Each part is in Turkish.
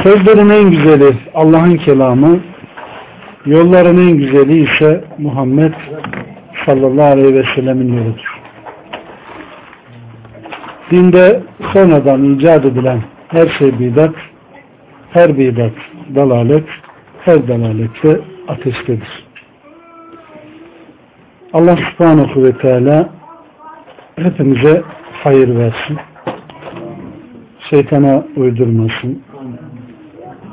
Sözlerin en güzeli Allah'ın kelamı, yolların en güzeli ise Muhammed sallallahu aleyhi ve sellemin yoludur. Dinde sonradan icat edilen her şey bidat, her bidat dalalet, her dalalette ateştedir. Allah subhanahu ve teala hepimize hayır versin. Şeytana uydurmasın.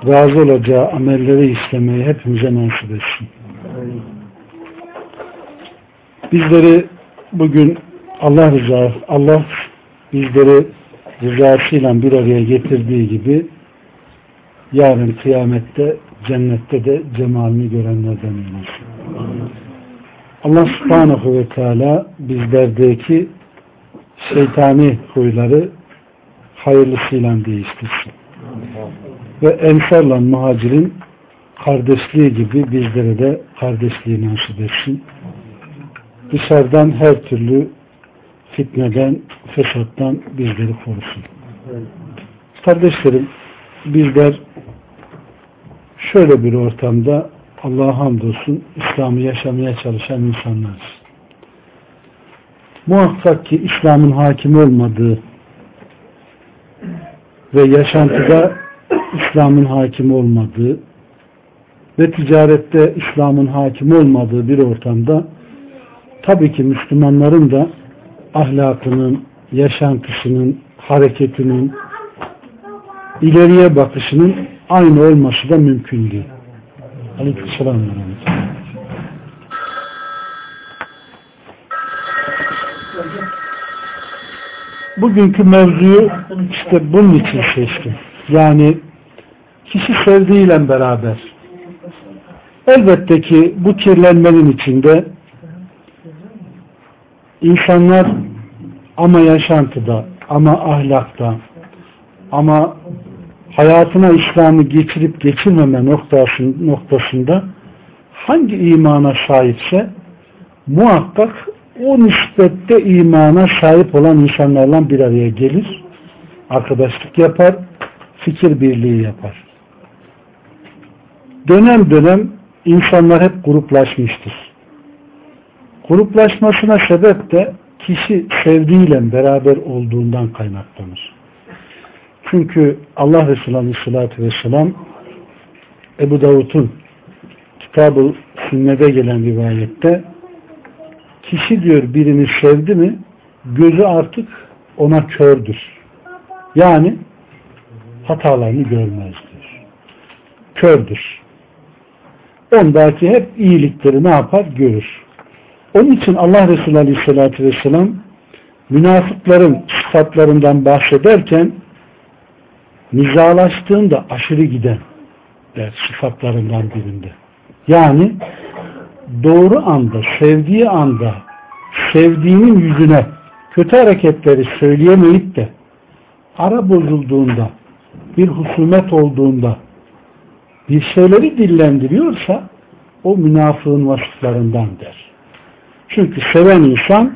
Razı olacağı amelleri işlemeyi hepimize nasip etsin. Bizleri bugün Allah rızası, Allah bizleri rızasıyla bir araya getirdiği gibi yarın kıyamette cennette de cemalini görenlerden eylesin. Allah subhanahu ve teala bizlerdeki şeytani huyları hayırlısıyla değiştirsin. Ve ensarla muhacirin kardeşliği gibi bizlere de kardeşliği nasip etsin. Dışarıdan her türlü fitneden, fesattan bizleri korusun. Kardeşlerim, bizler şöyle bir ortamda Allah'a hamdolsun İslam'ı yaşamaya çalışan insanlarız. Muhakkak ki İslam'ın hakim olmadığı ve yaşantıda İslam'ın hakim olmadığı ve ticarette İslam'ın hakim olmadığı bir ortamda tabii ki Müslümanların da ahlakının, yaşantısının, hareketinin, ileriye bakışının aynı olması da mümkün değil. Aleykümselam. Bugünkü mevzuyu işte bunun için seçtim. Yani kişi sevdiğiyle beraber elbette ki bu kirlenmenin içinde insanlar ama yaşantıda ama ahlakta ama hayatına İslam'ı geçirip geçirmeme noktasında hangi imana sahipse muhakkak o nispette imana sahip olan insanlarla bir araya gelir, arkadaşlık yapar, fikir birliği yapar. Dönem dönem insanlar hep gruplaşmıştır. Gruplaşmasına sebep de kişi sevdiğiyle beraber olduğundan kaynaklanır. Çünkü Allah Resulü Aleyhisselatü Vesselam Ebu Davud'un Kitab-ı Sünnet'e gelen rivayette kişi diyor birini sevdi mi gözü artık ona kördür. Yani hatalarını görmez diyor. Kördür. Ondaki hep iyilikleri ne yapar? Görür. Onun için Allah Resulü Aleyhisselatü Vesselam münafıkların sıfatlarından bahsederken nizalaştığında aşırı giden der sıfatlarından birinde. Yani doğru anda, sevdiği anda sevdiğinin yüzüne kötü hareketleri söyleyemeyip de ara bozulduğunda bir husumet olduğunda bir şeyleri dillendiriyorsa o münafığın vasıflarından der. Çünkü seven insan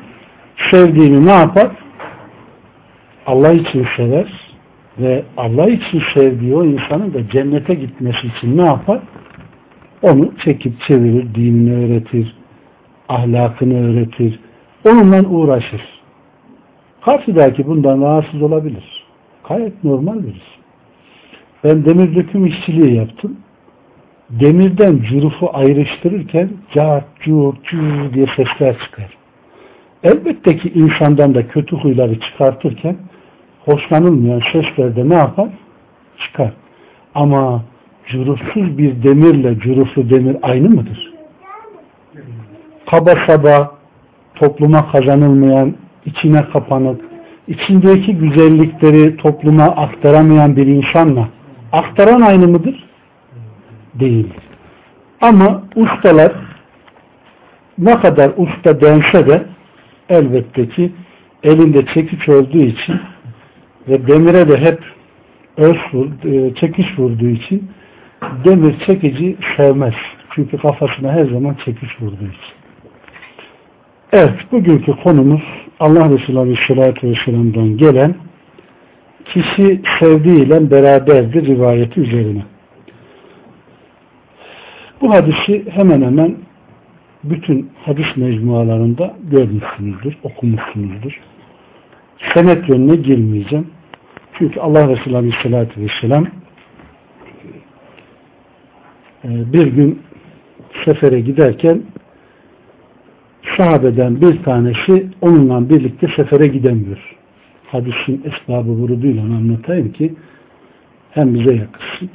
sevdiğini ne yapar? Allah için sever ve Allah için sevdiği o insanın da cennete gitmesi için ne yapar? Onu çekip çevirir, dinini öğretir, ahlakını öğretir, onunla uğraşır. Karşıdaki bundan rahatsız olabilir. Gayet normal bir Ben demir döküm işçiliği yaptım. Demirden cürufu ayrıştırırken cart, curt, cür diye sesler çıkar. Elbette ki insandan da kötü huyları çıkartırken hoşlanılmayan sesler de ne yapar? Çıkar. Ama cürufsuz bir demirle cüruflu demir aynı mıdır? Kaba saba topluma kazanılmayan, içine kapanık, içindeki güzellikleri topluma aktaramayan bir insanla aktaran aynı mıdır? Değil. Ama ustalar ne kadar usta dense de elbette ki elinde çekiç olduğu için ve demire de hep öz vur, e, çekiş vurduğu için demir çekici sevmez. Çünkü kafasına her zaman çekiş vurduğu için. Evet, bugünkü konumuz Allah Resulü Aleyhisselatü Vesselam'dan gelen kişi sevdiğiyle beraberdir rivayeti üzerine. Bu hadisi hemen hemen bütün hadis mecmualarında görmüşsünüzdür, okumuşsunuzdur. Senet yönüne girmeyeceğim. Çünkü Allah Resulü Aleyhisselatü Vesselam e, bir gün sefere giderken sahabeden bir tanesi onunla birlikte sefere gidemiyor. Hadisin esbabı vuruduyla anlatayım ki hem bize yakışsın.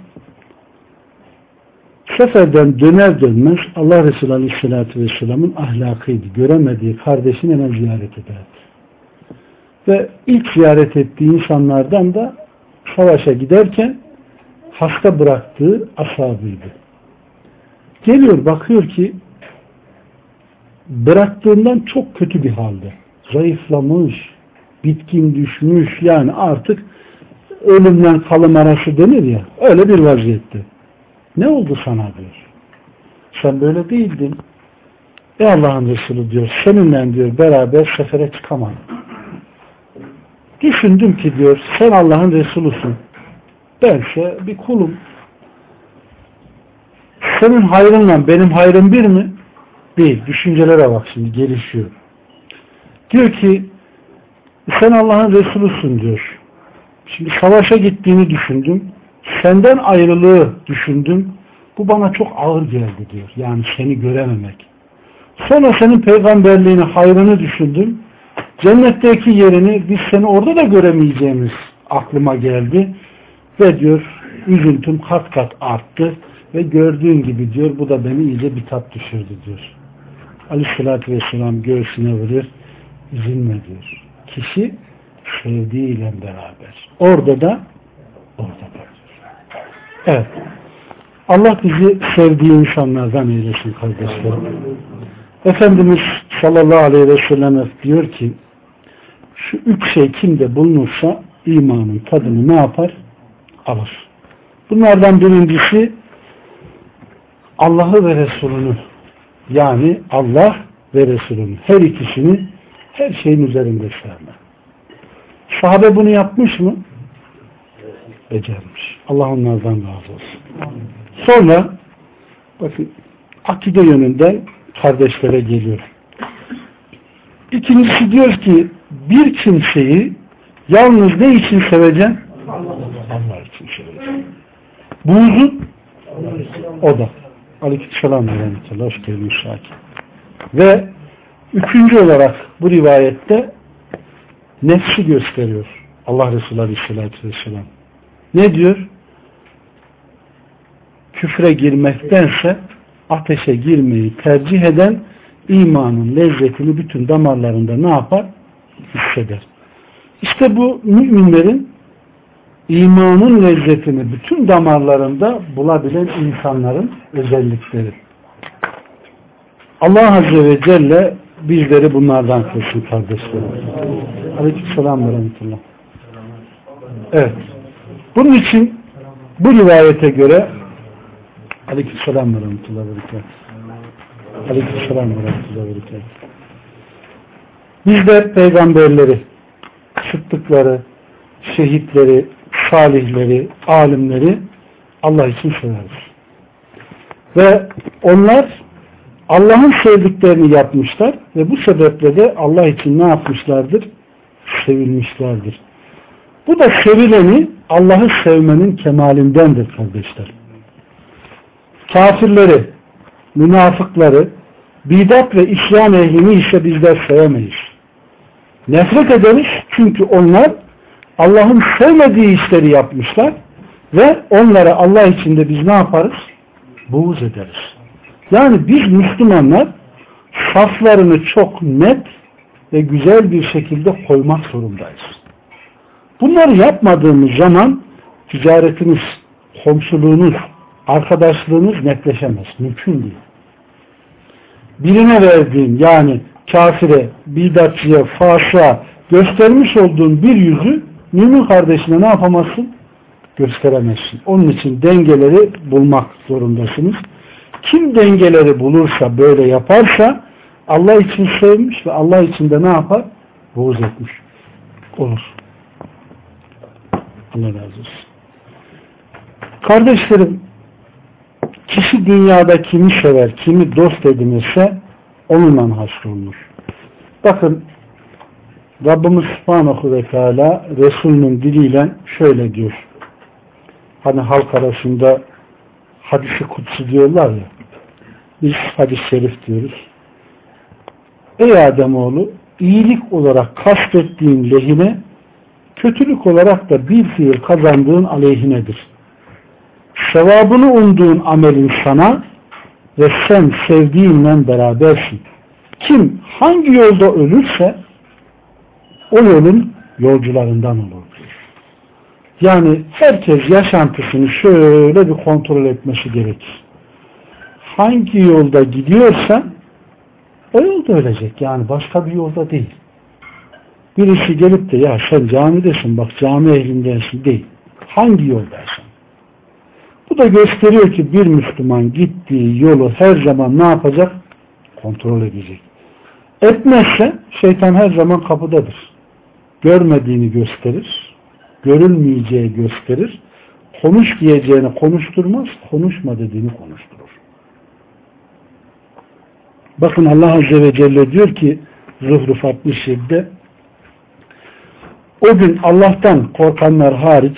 Seferden döner dönmez Allah Resulü Aleyhisselatü Vesselam'ın ahlakıydı. Göremediği kardeşini hemen ziyaret ederdi. Ve ilk ziyaret ettiği insanlardan da savaşa giderken hasta bıraktığı ashabıydı. Geliyor bakıyor ki bıraktığından çok kötü bir halde. Zayıflamış, bitkin düşmüş yani artık ölümden kalım arası denir ya öyle bir vaziyette. Ne oldu sana diyor. Sen böyle değildin. Ey Allah'ın Resulü diyor seninle diyor beraber sefere çıkamadım. Düşündüm ki diyor sen Allah'ın Resulüsün. Bense bir kulum. Senin hayrınla benim hayrım bir mi? Değil. Düşüncelere bak şimdi gelişiyor. Diyor ki sen Allah'ın Resulüsün diyor. Şimdi savaşa gittiğini düşündüm. Senden ayrılığı düşündüm. Bu bana çok ağır geldi diyor. Yani seni görememek. Sonra senin peygamberliğini, hayrını düşündüm. Cennetteki yerini biz seni orada da göremeyeceğimiz aklıma geldi. Ve diyor üzüntüm kat kat arttı. Ve gördüğün gibi diyor bu da beni iyice bir tat düşürdü diyor. Aleyhissalatü vesselam göğsüne vurur. Üzülme diyor. Kişi sevdiğiyle beraber. Orada da orada da. Evet. Allah bizi sevdiği insanlardan eylesin kardeşlerim. Efendimiz sallallahu aleyhi ve sellem diyor ki şu üç şey kimde bulunursa imanın tadını ne yapar? Alır. Bunlardan birincisi Allah'ı ve Resulünü yani Allah ve Resulünü her ikisini her şeyin üzerinde sevme. Sahabe bunu yapmış mı? Becermiş. Allah onlardan razı olsun. Sonra bakın akide yönünden kardeşlere geliyor. İkincisi diyor ki bir kimseyi yalnız ne için seveceksin? Allah için seveceksin. Buğzun o da. Aleykümselam ve rahmetullah. Hoş geldin Şakir. Ve üçüncü olarak bu rivayette nefsi gösteriyor. Allah Resulü Aleyhisselatü Vesselam. Ne diyor? Küfre girmektense ateşe girmeyi tercih eden imanın lezzetini bütün damarlarında ne yapar? Hisseder. İşte bu müminlerin imanın lezzetini bütün damarlarında bulabilen insanların özellikleri. Allah Azze ve Celle bizleri bunlardan kılsın kardeşlerim. Aleykümselam ve rahmetullah. Evet. Bunun için bu rivayete göre Aleykümselam ve rahmetullah ve berekatuhu. Aleykümselam ve rahmetullah ve berekatuhu. Bizler peygamberleri, sıddıkları, şehitleri, salihleri, alimleri Allah için severiz. Ve onlar Allah'ın sevdiklerini yapmışlar ve bu sebeple de Allah için ne yapmışlardır? Sevilmişlerdir. Bu da sevileni Allah'ı sevmenin kemalindendir kardeşler. Kafirleri, münafıkları, bidat ve isyan ehlini ise bizler sevemeyiz. Nefret ederiz çünkü onlar Allah'ın sevmediği işleri yapmışlar ve onlara Allah içinde biz ne yaparız? Buğuz ederiz. Yani biz Müslümanlar saflarını çok net ve güzel bir şekilde koymak zorundayız. Bunları yapmadığımız zaman ticaretiniz, komşuluğunuz, arkadaşlığınız netleşemez. Mümkün değil. Birine verdiğin yani kafire, bidatçıya, fasığa göstermiş olduğun bir yüzü mümin kardeşine ne yapamazsın? Gösteremezsin. Onun için dengeleri bulmak zorundasınız. Kim dengeleri bulursa, böyle yaparsa Allah için sevmiş ve Allah için de ne yapar? Buğz etmiş olur. Allah razı olsun. Kardeşlerim, kişi dünyada kimi sever, kimi dost edinirse onunla hasrolunur. Bakın Rabbimiz Subhanahu ve Teala Resulünün diliyle şöyle diyor. Hani halk arasında hadisi kutsu diyorlar ya biz hadis-i şerif diyoruz. Ey Ademoğlu iyilik olarak kastettiğin lehine kötülük olarak da bir fiil kazandığın aleyhinedir. Sevabını umduğun amelin sana ve sen sevdiğinle berabersin. Kim hangi yolda ölürse o yolun yolcularından olur. Yani herkes yaşantısını şöyle bir kontrol etmesi gerekir. Hangi yolda gidiyorsa o yolda ölecek. Yani başka bir yolda değil. Birisi gelip de ya sen camidesin bak cami ehlindensin değil. Hangi yoldaysan. Bu da gösteriyor ki bir Müslüman gittiği yolu her zaman ne yapacak? Kontrol edecek. Etmezse şeytan her zaman kapıdadır. Görmediğini gösterir. Görülmeyeceği gösterir. Konuş diyeceğini konuşturmaz. Konuşma dediğini konuşturur. Bakın Allah Azze ve Celle diyor ki Zuhruf 67'de o gün Allah'tan korkanlar hariç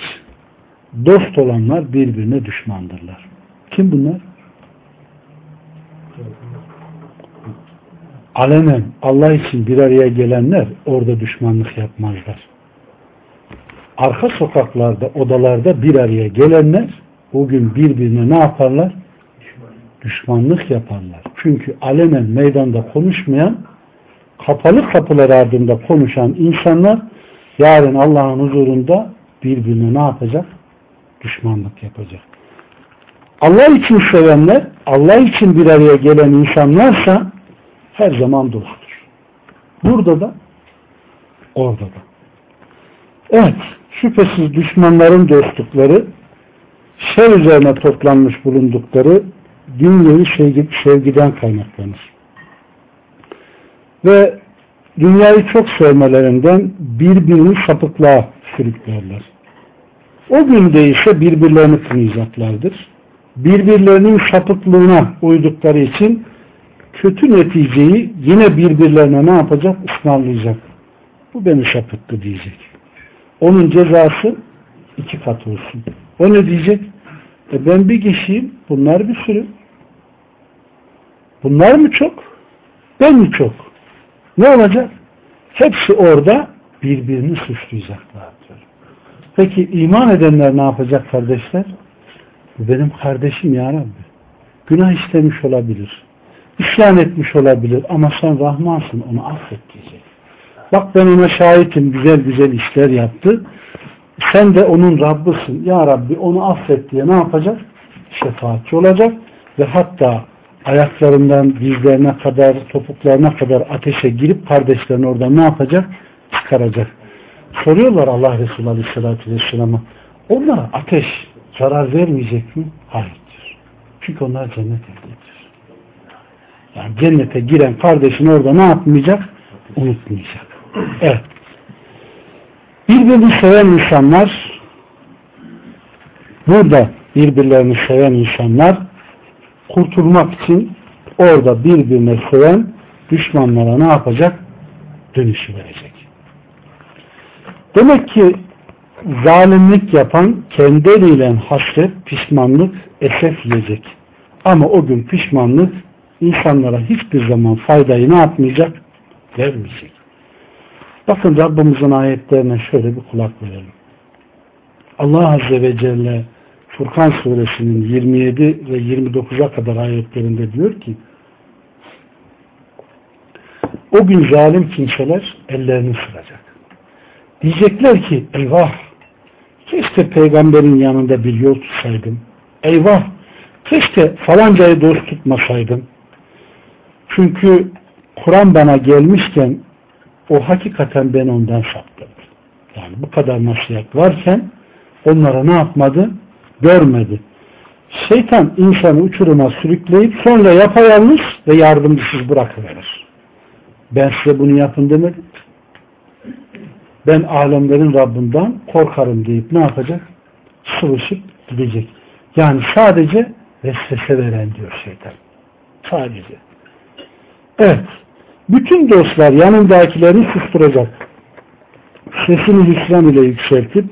dost olanlar birbirine düşmandırlar. Kim bunlar? Alenen Allah için bir araya gelenler orada düşmanlık yapmazlar. Arka sokaklarda, odalarda bir araya gelenler o gün birbirine ne yaparlar? Düşmanlık yaparlar. Çünkü alenen meydanda konuşmayan, kapalı kapılar ardında konuşan insanlar yarın Allah'ın huzurunda birbirine ne yapacak? Düşmanlık yapacak. Allah için sevenler, Allah için bir araya gelen insanlarsa her zaman dosttur. Burada da, orada da. Evet, şüphesiz düşmanların dostlukları, şer üzerine toplanmış bulundukları dünyevi sevgi, sevgiden kaynaklanır. Ve dünyayı çok sevmelerinden birbirini sapıklığa sürüklerler. O günde ise birbirlerini kınayacaklardır. Birbirlerinin sapıklığına uydukları için kötü neticeyi yine birbirlerine ne yapacak? Ismarlayacak. Bu beni sapıttı diyecek. Onun cezası iki kat olsun. O ne diyecek? E ben bir kişiyim, bunlar bir sürü. Bunlar mı çok? Ben mi çok? Ne olacak? Hepsi orada birbirini suçlayacaklar Peki iman edenler ne yapacak kardeşler? Benim kardeşim ya Rabbi. Günah işlemiş olabilir. İsyan etmiş olabilir ama sen Rahmansın onu affet diyecek. Bak ben ona şahitim güzel güzel işler yaptı. Sen de onun Rabbisin. Ya Rabbi onu affet diye ne yapacak? Şefaatçi olacak ve hatta ayaklarından dizlerine kadar, topuklarına kadar ateşe girip kardeşlerini oradan ne yapacak? Çıkaracak. Soruyorlar Allah Resulü Aleyhisselatü Vesselam'a onlara ateş zarar vermeyecek mi? Hayır Çünkü onlar cennet ehlidir. Yani cennete giren kardeşini orada ne yapmayacak? Unutmayacak. Evet. Birbirini seven insanlar burada birbirlerini seven insanlar kurtulmak için orada birbirine seven düşmanlara ne yapacak? Dönüşü verecek. Demek ki zalimlik yapan kendi eliyle hasret, pişmanlık, esef yiyecek. Ama o gün pişmanlık insanlara hiçbir zaman faydayı ne yapmayacak? Vermeyecek. Bakın Rabbimizin ayetlerine şöyle bir kulak verelim. Allah Azze ve Celle Furkan suresinin 27 ve 29'a kadar ayetlerinde diyor ki o gün zalim kimseler ellerini sıracak. Diyecekler ki eyvah keşke peygamberin yanında bir yol tutsaydım. Eyvah Keşke falancayı dost tutmasaydım. Çünkü Kur'an bana gelmişken o hakikaten beni ondan saptırdı. Yani bu kadar nasihat varken onlara ne yapmadı? Görmedi. Şeytan insanı uçuruma sürükleyip sonra yapayalnız ve yardımcısız bırakıverir. Ben size bunu yapın demedim. Ben alemlerin Rabbinden korkarım deyip ne yapacak? Sıvışıp gidecek. Yani sadece vesvese veren diyor şeytan. Sadece. Evet. Bütün dostlar yanındakileri susturacak. Sesini hüsran ile yükseltip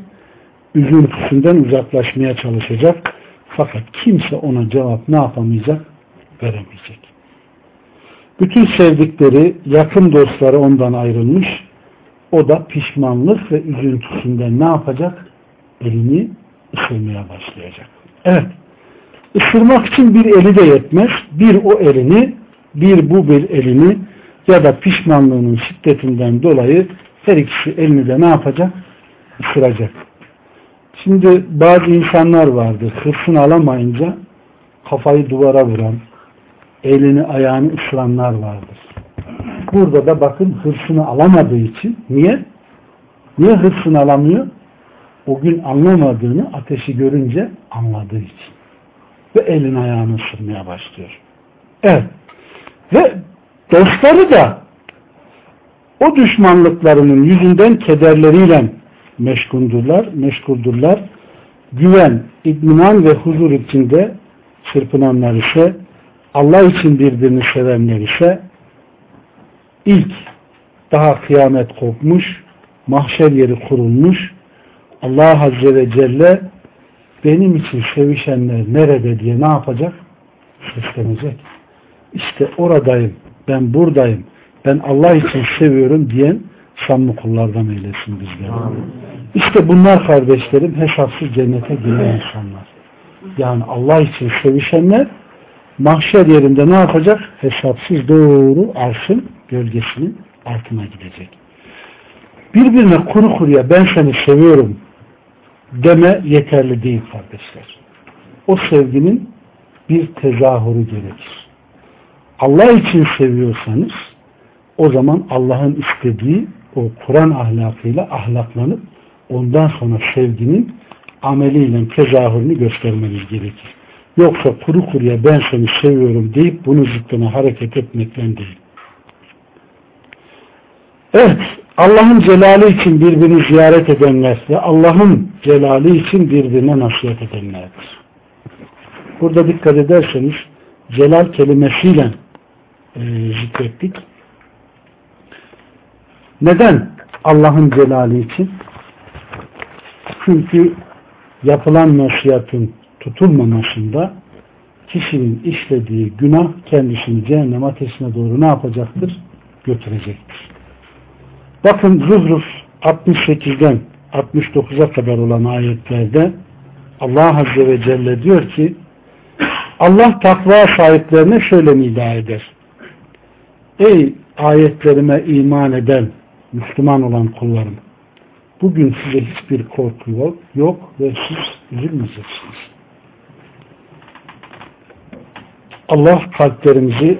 üzüntüsünden uzaklaşmaya çalışacak. Fakat kimse ona cevap ne yapamayacak? Veremeyecek. Bütün sevdikleri, yakın dostları ondan ayrılmış. O da pişmanlık ve üzüntüsünden ne yapacak? Elini ısırmaya başlayacak. Evet. Isırmak için bir eli de yetmez. Bir o elini, bir bu bir elini ya da pişmanlığının şiddetinden dolayı her ikisi elini de ne yapacak? Isıracak. Şimdi bazı insanlar vardı. Hırsını alamayınca kafayı duvara vuran, elini ayağını ısıranlar vardır. Burada da bakın hırsını alamadığı için niye? Niye hırsını alamıyor? O gün anlamadığını ateşi görünce anladığı için. Ve elini ayağını ısırmaya başlıyor. Evet. Ve dostları da o düşmanlıklarının yüzünden kederleriyle meşgundurlar, meşguldurlar. Güven, idminan ve huzur içinde çırpınanlar ise Allah için birbirini sevenler ise ilk daha kıyamet kopmuş, mahşer yeri kurulmuş, Allah Azze ve Celle benim için sevişenler nerede diye ne yapacak? Seslenecek. İşte oradayım, ben buradayım, ben Allah için seviyorum diyen samimi kullardan eylesin bizleri. İşte bunlar kardeşlerim hesapsız cennete giren insanlar. Yani Allah için sevişenler mahşer yerinde ne yapacak? Hesapsız doğru arşın gölgesinin altına gidecek. Birbirine kuru kuruya ben seni seviyorum deme yeterli değil kardeşler. O sevginin bir tezahürü gerekir. Allah için seviyorsanız o zaman Allah'ın istediği o Kur'an ahlakıyla ahlaklanıp ondan sonra sevginin ameliyle tezahürünü göstermeniz gerekir. Yoksa kuru kuruya ben seni seviyorum deyip bunu zıttına hareket etmekten değil. Evet, Allah'ın celali için birbirini ziyaret edenler ve Allah'ın celali için birbirine nasihat edenlerdir. Burada dikkat ederseniz celal kelimesiyle e, zikrettik. Neden Allah'ın celali için? Çünkü yapılan nasihatın tutulmamasında kişinin işlediği günah kendisini cehennem ateşine doğru ne yapacaktır? Götürecektir. Bakın Zuhruf 68'den 69'a kadar olan ayetlerde Allah Azze ve Celle diyor ki Allah takva sahiplerine şöyle nida eder. Ey ayetlerime iman eden Müslüman olan kullarım bugün size hiçbir korku yok, yok ve siz üzülmeyeceksiniz. Allah kalplerimizi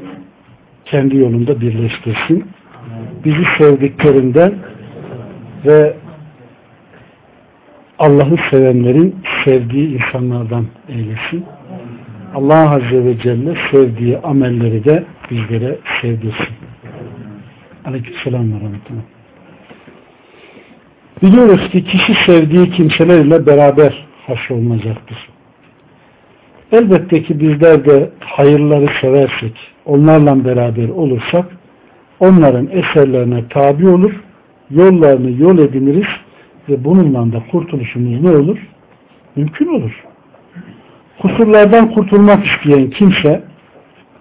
kendi yolunda birleştirsin. Bizi sevdiklerinden ve Allah'ı sevenlerin sevdiği insanlardan eylesin. Allah Azze ve Celle sevdiği amelleri de bizlere sevdirsin. Aleykümselam ve rahmetullah. Biliyoruz ki kişi sevdiği kimselerle beraber haşrolunacaktır. Elbette ki bizler de hayırları seversek, onlarla beraber olursak, onların eserlerine tabi olur, yollarını yol ediniriz ve bununla da kurtuluşumuz ne olur? Mümkün olur. Kusurlardan kurtulmak isteyen kimse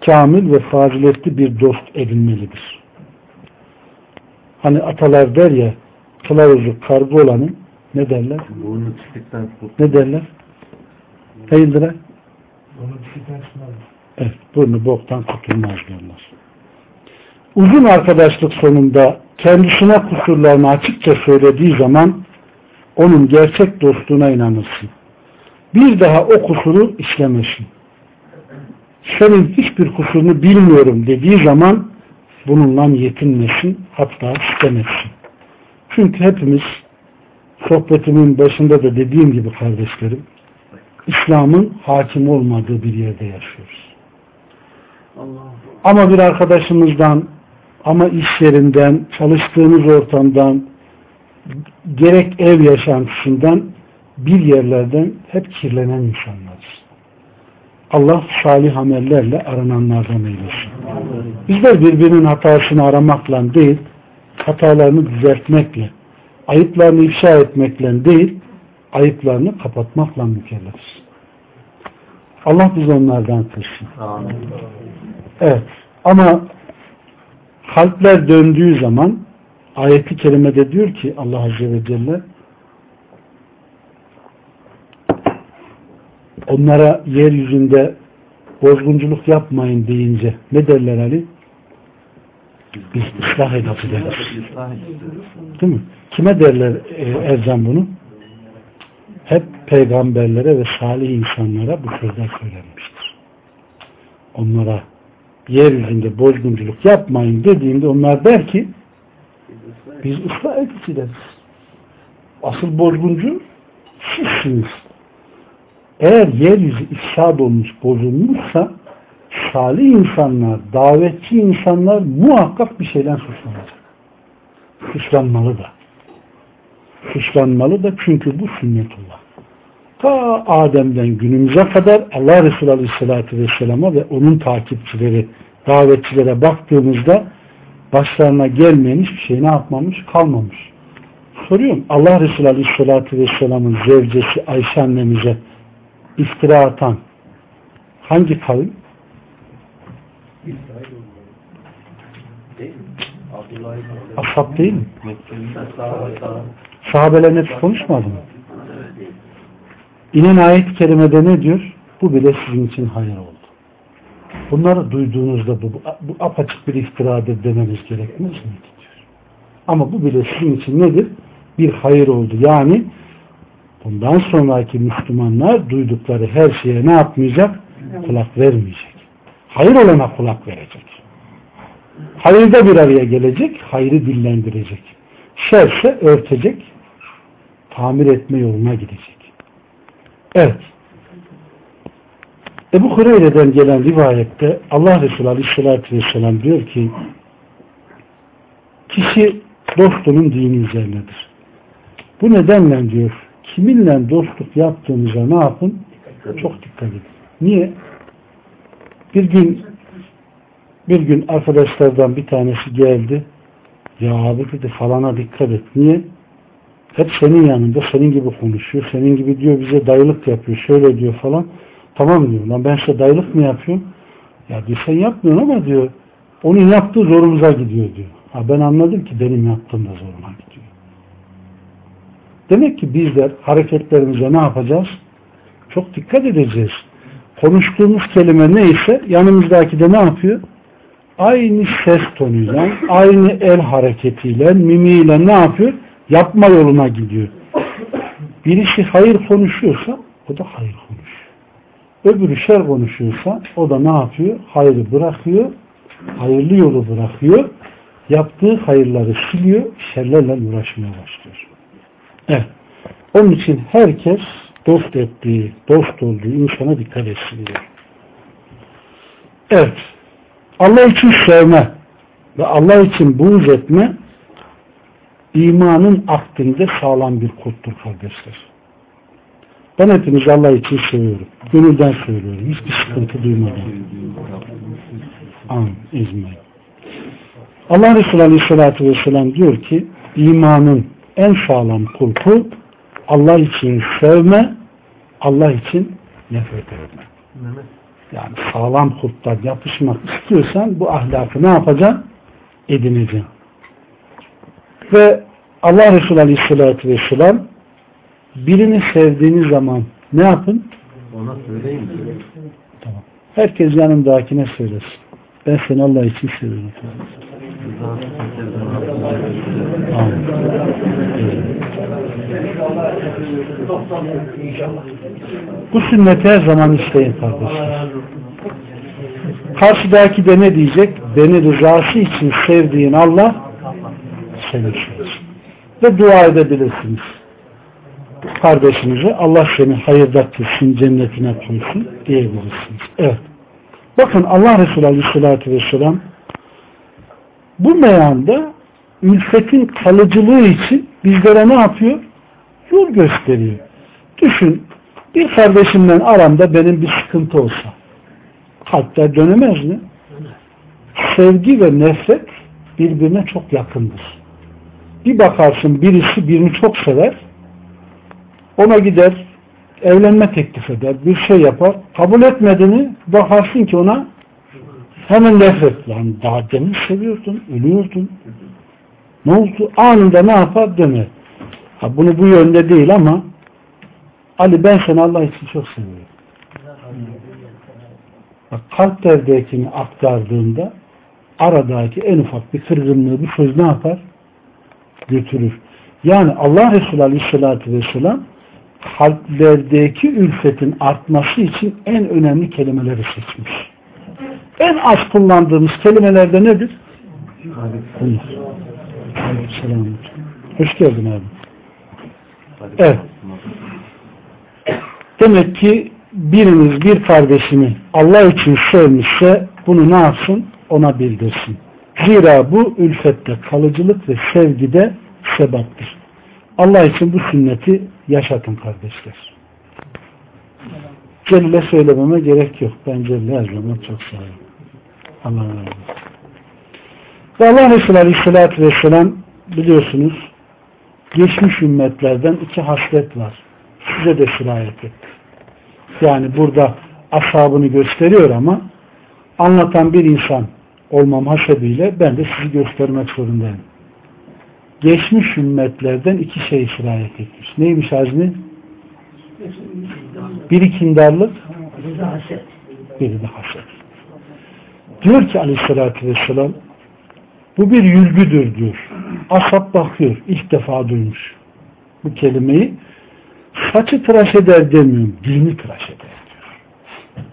kamil ve faziletli bir dost edinmelidir. Hani atalar der ya kılavuzu kargo olanı ne derler? Ne derler? Hayırdır Evet, burnu boktan kurtulmaz diyorlar. Uzun arkadaşlık sonunda kendisine kusurlarını açıkça söylediği zaman onun gerçek dostluğuna inanırsın. Bir daha o kusuru işlemesin. senin hiçbir kusurunu bilmiyorum dediği zaman bununla yetinmesin hatta istemesin. Çünkü hepimiz sohbetimin başında da dediğim gibi kardeşlerim İslam'ın hakim olmadığı bir yerde yaşıyoruz. Ama bir arkadaşımızdan ama iş yerinden, çalıştığımız ortamdan gerek ev yaşantısından bir yerlerden hep kirlenen insanlarız. Allah salih amellerle arananlardan eylesin. Bizler birbirinin hatasını aramakla değil, hatalarını düzeltmekle, ayıplarını ifşa etmekle değil, ayıplarını kapatmakla mükellefiz. Allah biz onlardan kılsın. Evet. Ama kalpler döndüğü zaman ayeti kerimede diyor ki Allah Azze ve Celle onlara yeryüzünde bozgunculuk yapmayın deyince ne derler Ali? Biz ıslah edeceğiz. Değil mi? Kime derler e, Ercan bunu? Hep peygamberlere ve salih insanlara bu sözler söylenmiştir. Onlara yeryüzünde bozgunculuk yapmayın dediğinde onlar der ki biz ıslah edeceğiz. Asıl bozguncu sizsiniz. Eğer yeryüzü ifsad olmuş, bozulmuşsa salih insanlar, davetçi insanlar muhakkak bir şeyden suçlanacak. Suçlanmalı da. Suçlanmalı da çünkü bu sünnetullah. Ta Adem'den günümüze kadar Allah Resulü Aleyhisselatü Vesselam'a ve onun takipçileri, davetçilere baktığımızda başlarına gelmeyen hiçbir şey ne yapmamış? Kalmamış. Soruyorum Allah Resulü Aleyhisselatü Vesselam'ın zevcesi Ayşe annemize iftira atan hangi kavim? Ashab değil mi? Sahabeler hepsi konuşmadı mı? İnen ayet-i kerimede ne diyor? Bu bile sizin için hayır oldu. Bunları duyduğunuzda bu, bu apaçık bir iftiradır dememiz gerekmez mi? Diyor. Ama bu bile sizin için nedir? Bir hayır oldu. Yani bundan sonraki Müslümanlar duydukları her şeye ne yapmayacak? Kulak vermeyecek. Hayır olana kulak verecek. Hayırda bir araya gelecek, hayrı dillendirecek. Şerse örtecek, tamir etme yoluna gidecek. Evet. Ebu Hureyre'den gelen rivayette Allah Resulü Aleyhisselatü Vesselam diyor ki kişi dostunun dini üzerinedir. Bu nedenle diyor kiminle dostluk yaptığınıza ne yapın? Çok dikkat edin. Niye? Bir gün bir gün arkadaşlardan bir tanesi geldi. Ya abi dedi falana dikkat et. Niye? Hep senin yanında senin gibi konuşuyor. Senin gibi diyor bize dayılık yapıyor. Şöyle diyor falan. Tamam diyor. Lan ben size dayılık mı yapıyorum? Ya diyor sen yapmıyorsun ama diyor onun yaptığı zorumuza gidiyor diyor. Ha ben anladım ki benim yaptığım da zoruma gidiyor. Demek ki bizler hareketlerimize ne yapacağız? Çok dikkat edeceğiz. Konuştuğumuz kelime neyse yanımızdaki de ne yapıyor? Aynı ses tonuyla, aynı el hareketiyle, mimiyle ne yapıyor? Yapma yoluna gidiyor. Birisi hayır konuşuyorsa o da hayır konuşuyor. Öbürü şer konuşuyorsa o da ne yapıyor? Hayrı bırakıyor, hayırlı yolu bırakıyor, yaptığı hayırları siliyor, şerlerle uğraşmaya başlıyor. Evet. Onun için herkes dost ettiği, dost olduğu insana dikkat etsin diyor. Evet. Allah için sevme ve Allah için buğz etme imanın aklinde sağlam bir koddur kardeşler. Ben hepinizi Allah için seviyorum. Gönülden söylüyorum. Hiçbir sıkıntı duymadan. Amin. İzmeyin. Allah Resulü Aleyhisselatü Vesselam diyor ki imanın en sağlam kulpu Allah için sevme, Allah için nefret etme. Yani sağlam kulptan yapışmak istiyorsan bu ahlakı ne yapacaksın? Edineceksin. Ve Allah Resulü Aleyhisselatü Vesselam birini sevdiğiniz zaman ne yapın? Ona söyleyin. Tamam. Herkes yanındakine söylesin. Ben seni Allah için seviyorum. Bu sünneti her zaman isteyin kardeşler. Karşıdaki de ne diyecek? Beni rızası için sevdiğin Allah seni sevsin. Ve dua edebilirsiniz. Kardeşinize Allah seni hayırda kılsın, cennetine koysun diyebilirsiniz. Evet. Bakın Allah Resulü Aleyhisselatü Vesselam bu meyanda ülfetin kalıcılığı için bizlere ne yapıyor? Yol gösteriyor. Düşün, bir kardeşimden aramda benim bir sıkıntı olsa, kalpler dönemez mi? Sevgi ve nefret birbirine çok yakındır. Bir bakarsın birisi birini çok sever, ona gider, evlenme teklif eder, bir şey yapar, kabul etmediğini bakarsın ki ona hemen nefret. Yani daha demin seviyordun, ölüyordun. Ne oldu? Anında ne yapar? Döner. Ha, bunu bu yönde değil ama Ali ben seni Allah için çok seviyorum. Bak, kalp derdekini aktardığında aradaki en ufak bir kırgınlığı bu söz ne yapar? Götürür. Yani Allah Resulü Aleyhisselatü Vesselam kalplerdeki ülfetin artması için en önemli kelimeleri seçmiş. En az kullandığımız kelimelerde nedir? Bunlar. Hoş geldin abi. Evet. Demek ki biriniz bir kardeşini Allah için sevmişse bunu ne yapsın? Ona bildirsin. Zira bu ülfette kalıcılık ve sevgide sebaptır. Allah için bu sünneti yaşatın kardeşler. Celle söylememe gerek yok. Ben Celle her zaman çok severim. Allah razı olsun. Ve Allah Resulü Aleyhisselatü Vesselam biliyorsunuz geçmiş ümmetlerden iki haslet var. Size de sirayet etti. Yani burada ashabını gösteriyor ama anlatan bir insan olmam hasebiyle ben de sizi göstermek zorundayım. Geçmiş ümmetlerden iki şey sirayet etmiş. Neymiş Azmi? Biri kindarlık, biri de haset. Diyor ki aleyhissalatü vesselam bu bir yülgüdür diyor. Asap bakıyor. ilk defa duymuş bu kelimeyi. Saçı tıraş eder demiyorum. Dilini tıraş eder diyor.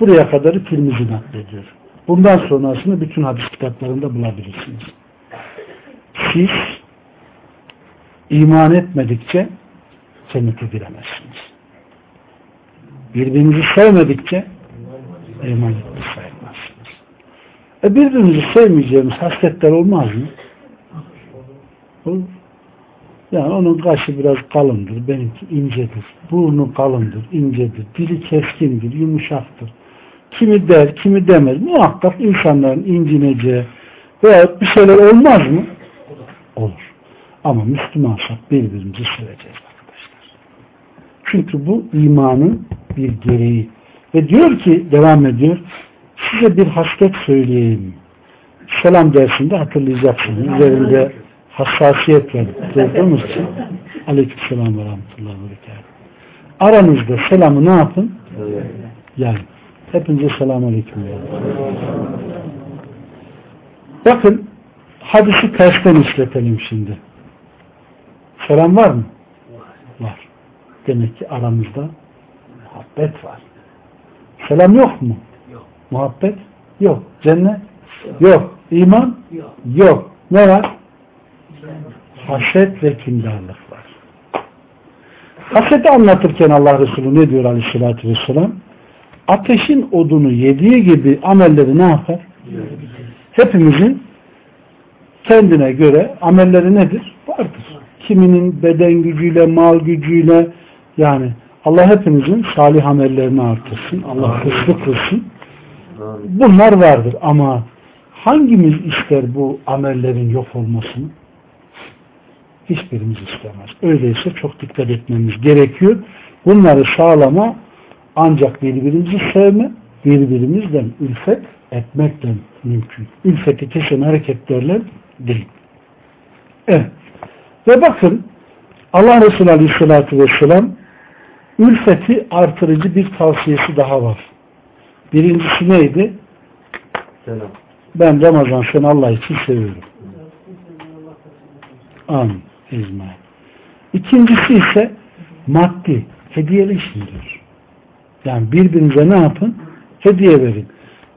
Buraya kadarı Tirmizi naklediyor. Bundan sonrasını bütün hadis kitaplarında bulabilirsiniz. Siz iman etmedikçe cennete giremezsiniz. Birbirinizi sevmedikçe iman sayılmazsınız. E birbirimizi sevmeyeceğimiz hasletler olmaz mı? Olur. Yani onun kaşı biraz kalındır, benimki incedir. Burnu kalındır, incedir. Dili keskindir, yumuşaktır. Kimi der, kimi demez. Muhakkak insanların incineceği veya bir şeyler olmaz mı? Olur. Ama Müslümansak birbirimizi seveceğiz arkadaşlar. Çünkü bu imanın bir gereği. Ve diyor ki, devam ediyor, size bir haslet söyleyeyim. Selam dersinde hatırlayacaksınız. Üzerinde hassasiyet var. Duyduğumuz için aleyküm selam ve rahmetullahi ve Aranızda selamı ne yapın? Yani. Hepinize selamun aleyküm. Bakın hadisi tersten işletelim şimdi. Selam var mı? Var. Demek ki aramızda muhabbet var. Selam yok mu? Muhabbet? Yok. Cennet? Yok. İman? Yok. Yok. Ne var? Haset ve kindarlık var. Haseti anlatırken Allah Resulü ne diyor aleyhissalatü vesselam? Ateşin odunu yediği gibi amelleri ne yapar? Hepimizin kendine göre amelleri nedir? Vardır. Kiminin beden gücüyle, mal gücüyle yani Allah hepimizin salih amellerini artırsın. Allah hızlı kılsın. Bunlar vardır ama hangimiz ister bu amellerin yok olmasını? Hiçbirimiz istemez. Öyleyse çok dikkat etmemiz gerekiyor. Bunları sağlama ancak birbirimizi sevme, birbirimizden ülfet etmekten mümkün. Ülfeti kesen hareketlerle değil. Evet. Ve bakın Allah Resulü Aleyhisselatü Vesselam ülfeti artırıcı bir tavsiyesi daha var. Birincisi neydi? Selam. Ben Ramazan seni Allah için seviyorum. Amin. İzmail. İkincisi ise maddi, hediyeleşin diyor. Yani birbirinize ne yapın? Hediye verin.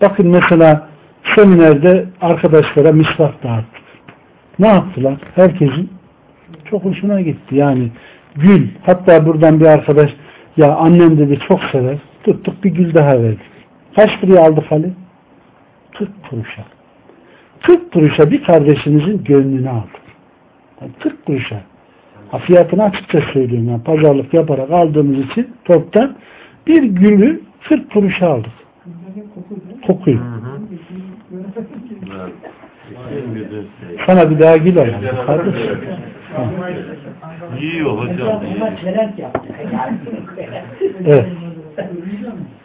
Bakın mesela seminerde arkadaşlara misvak dağıttık. Ne yaptılar? Herkesin çok hoşuna gitti. Yani gül. Hatta buradan bir arkadaş ya annem dedi çok sever. Tuttuk bir gül daha verdik. Kaç liraya aldık Ali? 40 kuruşa. 40 kuruşa bir kardeşimizin gönlünü aldık. Yani 40 kuruşa. Ha, fiyatını açıkça söylüyorum. Yani pazarlık yaparak aldığımız için toptan bir gülü 40 kuruşa aldık. Kokuyu. Sana bir daha gül alalım. Kardeşim. Yiyor hocam. Onlar çelenk yaptı. Evet.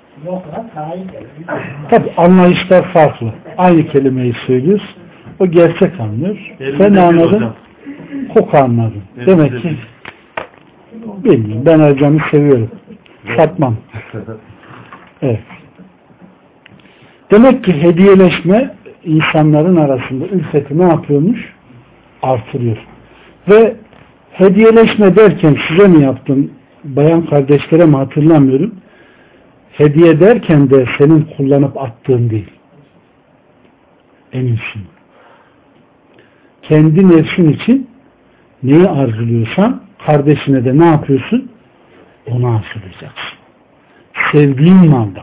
Tabi anlayışlar farklı. Aynı kelimeyi söylüyoruz. O gerçek anlıyor. Elimde Sen anladın. Koku anladın. Demek ki bilmiyorum. Ben Ercan'ı seviyorum. Satmam. Evet. Demek ki hediyeleşme insanların arasında ülfeti ne yapıyormuş? Artırıyor. Ve hediyeleşme derken size mi yaptım? Bayan kardeşlere mi hatırlamıyorum. Hediye derken de senin kullanıp attığın değil. Eminsin. Kendi nefsin için neyi arzuluyorsan kardeşine de ne yapıyorsun? Onu arzulayacaksın. Sevdiğin malda.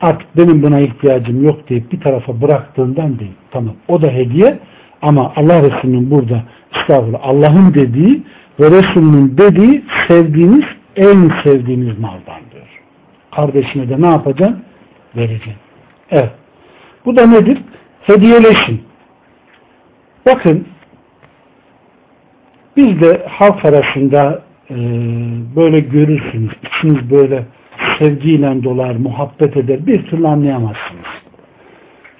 Artık benim buna ihtiyacım yok deyip bir tarafa bıraktığından değil. Tamam. O da hediye ama Allah Resulü'nün burada estağfurullah Allah'ın dediği ve Resulünün dediği sevdiğiniz en sevdiğiniz diyor. Kardeşine de ne yapacaksın? Vereceksin. Evet. Bu da nedir? Hediyeleşin. Bakın biz de halk arasında e, böyle görürsünüz. İçiniz böyle sevgiyle dolar, muhabbet eder. Bir türlü anlayamazsınız.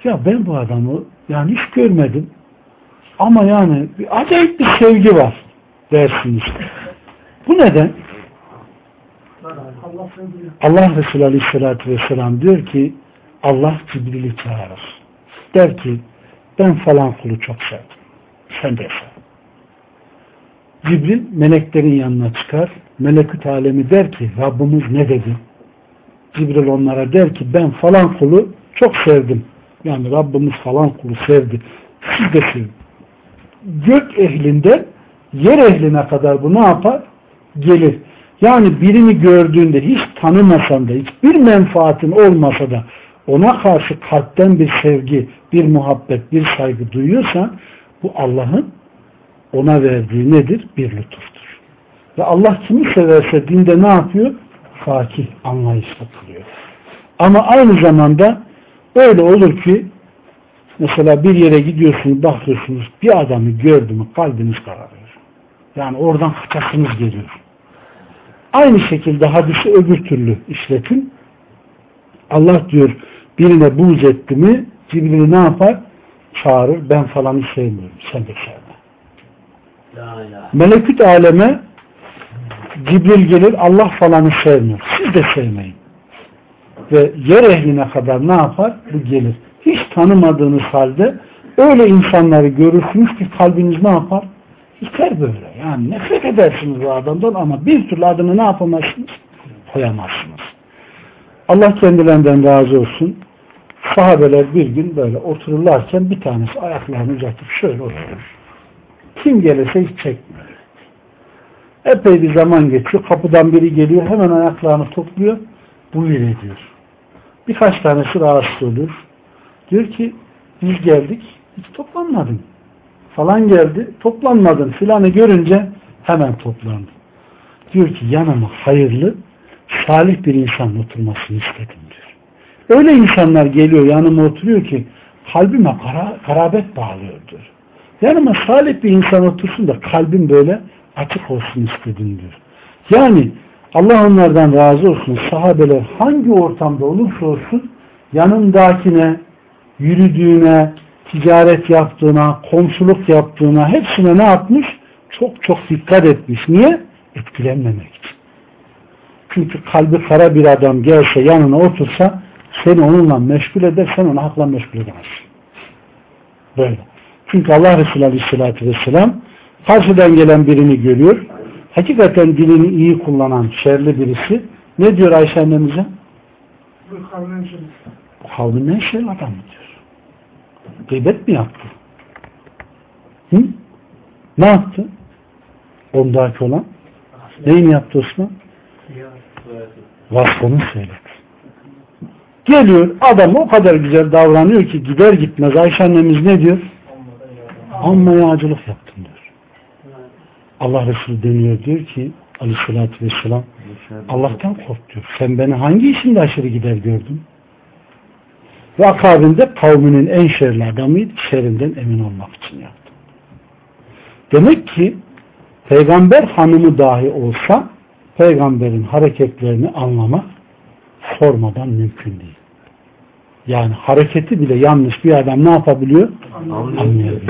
Ya ben bu adamı yani hiç görmedim. Ama yani bir acayip bir sevgi var dersiniz. Bu neden? Allah Resulü Aleyhisselatü Vesselam diyor ki Allah Cibril'i çağırır. Der ki ben falan kulu çok sevdim. Sen de sev. Cibril meleklerin yanına çıkar. Meleküt alemi der ki Rabbimiz ne dedi? Cibril onlara der ki ben falan kulu çok sevdim. Yani Rabbimiz falan kulu sevdi. Siz de sevin. Gök ehlinde yer ehline kadar bu ne yapar? Gelir. Yani birini gördüğünde hiç tanımasan da hiçbir menfaatin olmasa da ona karşı kalpten bir sevgi, bir muhabbet, bir saygı duyuyorsan bu Allah'ın ona verdiği nedir? Bir lütuftur. Ve Allah kimi severse dinde ne yapıyor? Fakih, anlayışlı kılıyor. Ama aynı zamanda öyle olur ki mesela bir yere gidiyorsunuz, bakıyorsunuz bir adamı gördü mü kalbiniz kararıyor. Yani oradan kaçasınız geliyor. Aynı şekilde hadisi öbür türlü işletin. Allah diyor birine buğz etti mi Cibril'i ne yapar? Çağırır. Ben falanı sevmiyorum. Sen de sevme. Meleküt aleme Cibril gelir Allah falanı sevmiyor. Siz de sevmeyin. Ve yer ehline kadar ne yapar? Bu gelir. Hiç tanımadığınız halde öyle insanları görürsünüz ki kalbiniz ne yapar? İster böyle. Yani nefret edersiniz o adamdan ama bir türlü adını ne yapamazsınız? Koyamazsınız. Allah kendilerinden razı olsun. Sahabeler bir gün böyle otururlarken bir tanesi ayaklarını uzatıp şöyle oturur. Kim gelirse hiç çekmiyor. Epey bir zaman geçiyor. Kapıdan biri geliyor. Hemen ayaklarını topluyor. Buyur ediyor. Birkaç tanesi rahatsız olur. Diyor ki biz geldik. Hiç toplanmadın. Falan geldi. Toplanmadın. Filanı görünce hemen toplandı. Diyor ki yanıma hayırlı salih bir insan oturmasını istedim diyor. Öyle insanlar geliyor yanıma oturuyor ki kalbime kara, karabet bağlıyor diyor. Yanıma salih bir insan otursun da kalbim böyle açık olsun istedim diyor. Yani Allah onlardan razı olsun. Sahabeler hangi ortamda olursa olsun yanındakine, yürüdüğüne, ticaret yaptığına, komşuluk yaptığına hepsine ne yapmış? Çok çok dikkat etmiş. Niye? Etkilenmemek için. Çünkü kalbi kara bir adam gelse yanına otursa seni onunla meşgul eder, sen onu hakla meşgul edemezsin. Böyle. Çünkü Allah Resulü Aleyhisselatü Vesselam karşıdan gelen birini görüyor. Hakikaten dilini iyi kullanan şerli birisi. Ne diyor Ayşe annemize? Bu kavmin şey adamı diyor. Gıybet mi yaptı? Hı? Ne yaptı? Ondaki olan. Neyini yaptı Osman? Vasfını söyledi. Geliyor adam o kadar güzel davranıyor ki gider gitmez Ayşe annemiz ne diyor? Amma yağcılık yaptın diyor. Allah Resulü deniyor diyor ki aleyhissalatü vesselam Allah'tan kork diyor. Sen beni hangi işimde aşırı gider gördün? Ve akabinde kavminin en şerli adamıydı. Şerinden emin olmak için yaptı. Demek ki peygamber hanımı dahi olsa peygamberin hareketlerini anlamak sormadan mümkün değil. Yani hareketi bile yanlış bir adam ne yapabiliyor? Anlayabiliyor.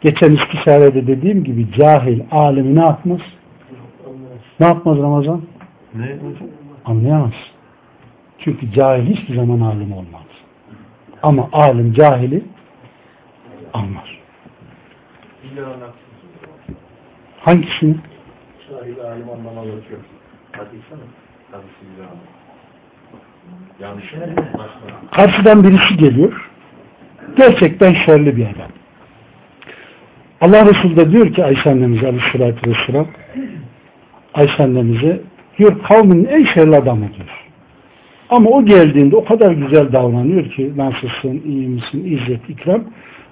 Geçen istişarede dediğim gibi cahil alimi ne yapmaz? Ne yapmaz Ramazan? Ne? Anlayamaz. Çünkü cahil hiçbir zaman alim olmaz. Ama alim cahili anlar. Hangisini? Şahil alim anlama geçiyor. Hadi sana. Hadi siz Yanlış. Başla. Karşıdan birisi geliyor. Gerçekten şerli bir adam. Allah Resulü de diyor ki Ayşe annemize aleyhissalatü vesselam Ayşe annemize diyor kavmin en şerli adamı diyor. Ama o geldiğinde o kadar güzel davranıyor ki nasılsın, iyi misin, izzet, ikram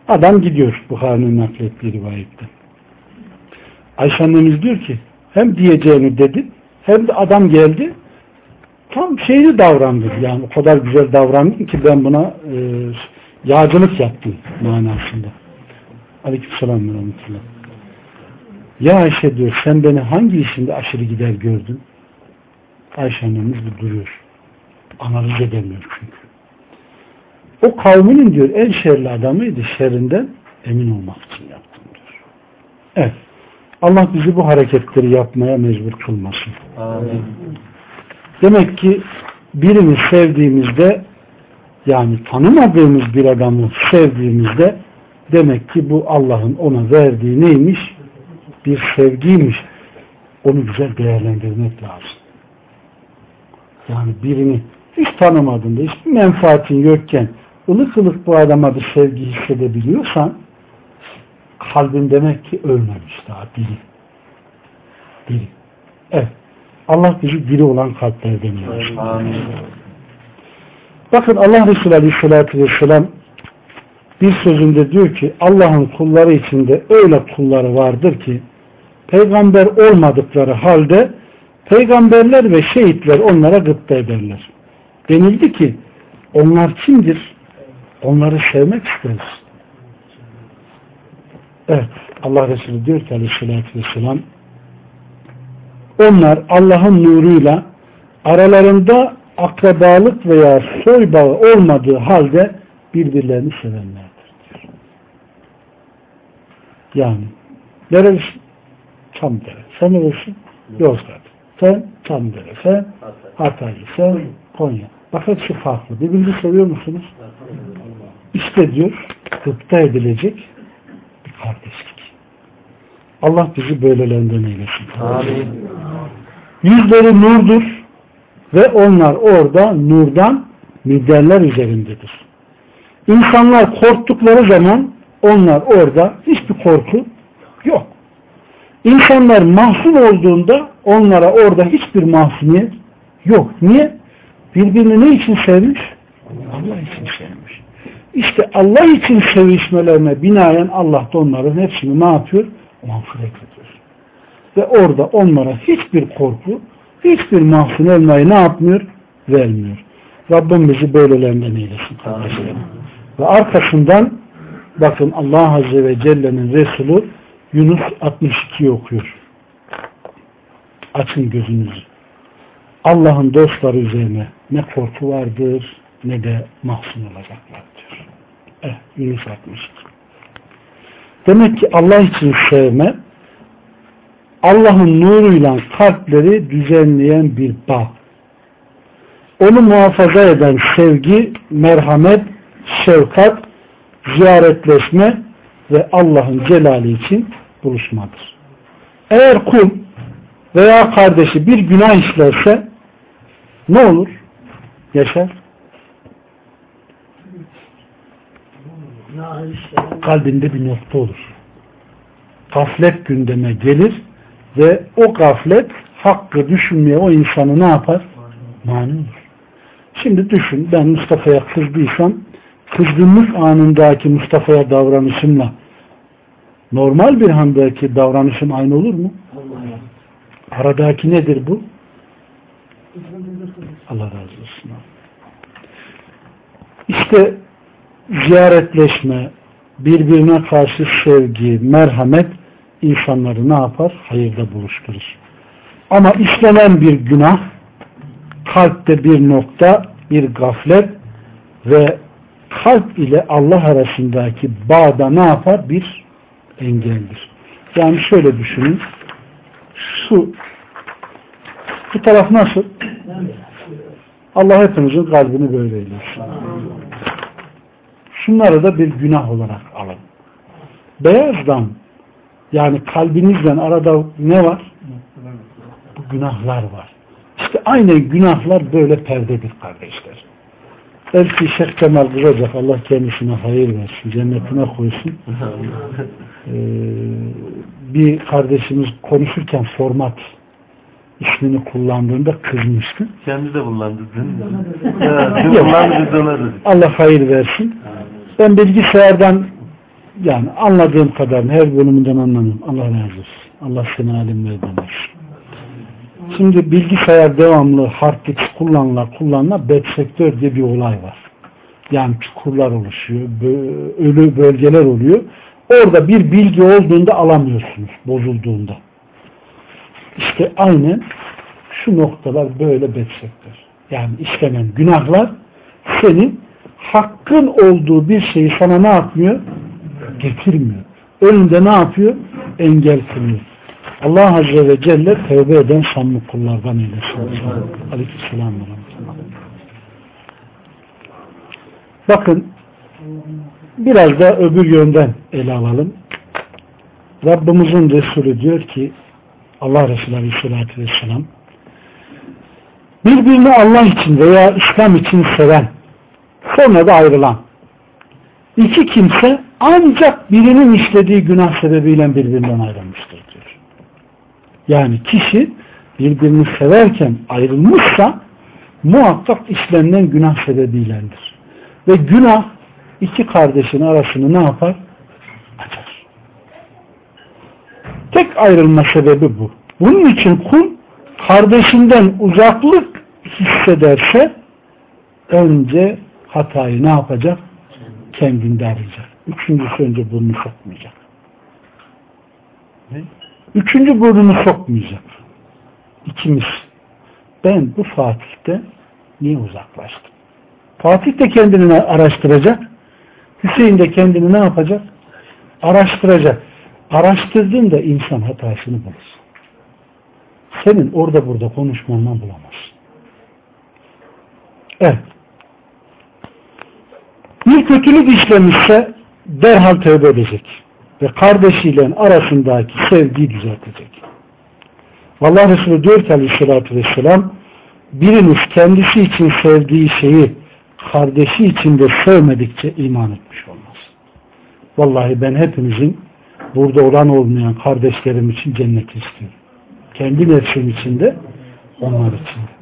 adam gidiyor Bukhari'nin naklettiği rivayette. Ayşe annemiz diyor ki hem diyeceğini dedi hem de adam geldi tam şeyli davrandı. Yani o kadar güzel davrandı ki ben buna e, yağcılık yaptım manasında. Aleykümselam ve rahmetullah. Ya Ayşe diyor sen beni hangi işinde aşırı gider gördün? Ayşe annemiz bir duruyor. Analiz edemiyor çünkü. O kavminin diyor en şerli adamıydı. Şerrinden emin olmak için yaptım diyor. Evet. Allah bizi bu hareketleri yapmaya mecbur kılmasın. Amin. Demek ki birini sevdiğimizde yani tanımadığımız bir adamı sevdiğimizde demek ki bu Allah'ın ona verdiği neymiş? Bir sevgiymiş. Onu güzel değerlendirmek lazım. Yani birini hiç tanımadığında, hiçbir menfaatin yokken ılık ılık bu adama bir sevgi hissedebiliyorsan kalbin demek ki ölmemiş daha diri. Diri. Evet. Allah bizi diri olan kalplerden. Amin. Bakın Allah Resulü Aleyhisselatü Vesselam bir sözünde diyor ki Allah'ın kulları içinde öyle kulları vardır ki peygamber olmadıkları halde peygamberler ve şehitler onlara gıpta ederler. Denildi ki onlar kimdir? Onları sevmek isteriz. Evet. Allah Resulü diyor ki aleyhissalatü vesselam onlar Allah'ın nuruyla aralarında akrabalık veya soy bağı olmadığı halde birbirlerini sevenlerdir. diyor. Yani nerelisin? Çamdere. Sen nerelisin? Yozgat. Sen Çamdere. Sen Hatay. Sen Konya. Bak hepsi farklı. Birbirini seviyor musunuz? İşte diyor gıpta edilecek bir kardeşlik. Allah bizi böylelerinden eylesin. Amin. Yüzleri nurdur ve onlar orada nurdan miderler üzerindedir. İnsanlar korktukları zaman onlar orada hiçbir korku yok. İnsanlar mahzun olduğunda onlara orada hiçbir mahzuniyet yok. Niye? Birbirini ne için sevmiş? Allah için sevmiş. İşte Allah için sevişmelerine binaen Allah da onların hepsini ne yapıyor? Mağfiret ediyor. Ve orada onlara hiçbir korku, hiçbir mahzun olmayı ne yapmıyor? Vermiyor. Rabbim bizi böylelerinden eylesin kardeşlerim. Ve arkasından bakın Allah Azze ve Celle'nin Resulü Yunus 62'yi okuyor. Açın gözünüzü. Allah'ın dostları üzerine ne korku vardır ne de mahzun olacaklar diyor. Eh, Yunus 62. Demek ki Allah için sevme Allah'ın nuruyla kalpleri düzenleyen bir bağ. Onu muhafaza eden sevgi, merhamet, şefkat, ziyaretleşme ve Allah'ın celali için buluşmadır. Eğer kul veya kardeşi bir günah işlerse ne olur? yaşar? Kalbinde bir nokta olur. Gaflet gündeme gelir ve o gaflet hakkı düşünmeye o insanı ne yapar? Mani olur. Şimdi düşün ben Mustafa'ya kızdıysam kızgınlık anındaki Mustafa'ya davranışımla normal bir handaki davranışım aynı olur mu? Aradaki nedir bu? Allah razı olsun. İşte ziyaretleşme, birbirine karşı sevgi, merhamet insanları ne yapar? Hayırda buluşturur. Ama işlenen bir günah, kalpte bir nokta, bir gaflet ve kalp ile Allah arasındaki bağda ne yapar? Bir engeldir. Yani şöyle düşünün. Su bu taraf nasıl? Allah hepimizin kalbini böyle eylesin. Şunları da bir günah olarak alın. Beyaz dam yani kalbinizden arada ne var? Bu günahlar var. İşte aynen günahlar böyle perdedir kardeşler. Belki Şeyh Kemal Kızacak Allah kendisine hayır versin, cennetine koysun. Ee, bir kardeşimiz konuşurken format ismini kullandığında kızmıştı. Kendi de kullandı kullandı. Allah hayır versin. Ben bilgisayardan yani anladığım kadar her bölümünden anlamıyorum. Allah razı olsun. Allah seni alimlerden olsun. Şimdi bilgisayar devamlı hard disk kullanıla kullanıla bed sektör diye bir olay var. Yani çukurlar oluşuyor, ölü bölgeler oluyor. Orada bir bilgi olduğunda alamıyorsunuz, bozulduğunda. İşte aynen şu noktalar böyle bed sektör. Yani işlenen günahlar senin hakkın olduğu bir şeyi sana ne yapmıyor? Getirmiyor. Önünde ne yapıyor? Engel kılıyor. Allah Azze ve Celle tövbe eden samimi kullardan eylesin. Aleykümselam. Bakın biraz da öbür yönden ele alalım. Rabbimizin Resulü diyor ki Allah Resulü Aleyhisselatü Vesselam birbirini Allah için veya İslam için seven sonra da ayrılan iki kimse ancak birinin işlediği günah sebebiyle birbirinden ayrılmıştır diyor. Yani kişi birbirini severken ayrılmışsa muhakkak işlenen günah sebebiylendir. Ve günah iki kardeşin arasını ne yapar? Tek ayrılma sebebi bu. Bunun için kul kardeşinden uzaklık hissederse önce hatayı ne yapacak? Kendinde arayacak. Üçüncüsü önce burnunu sokmayacak. Üçüncü burnunu sokmayacak. İkimiz. Ben bu Fatih'te niye uzaklaştım? Fatih de kendini araştıracak. Hüseyin de kendini ne yapacak? Araştıracak. Araştırdığında insan hatasını bulur. Senin orada burada konuşmandan bulamazsın. Evet. Bir kötülük işlemişse derhal tövbe edecek. Ve kardeşiyle arasındaki sevgiyi düzeltecek. Allah Resulü diyor ki aleyhissalatü vesselam biriniz kendisi için sevdiği şeyi kardeşi için de sevmedikçe iman etmiş olmaz. Vallahi ben hepinizin burada olan olmayan kardeşlerim için cennet istiyorum. Kendi nefsim için de onlar için de.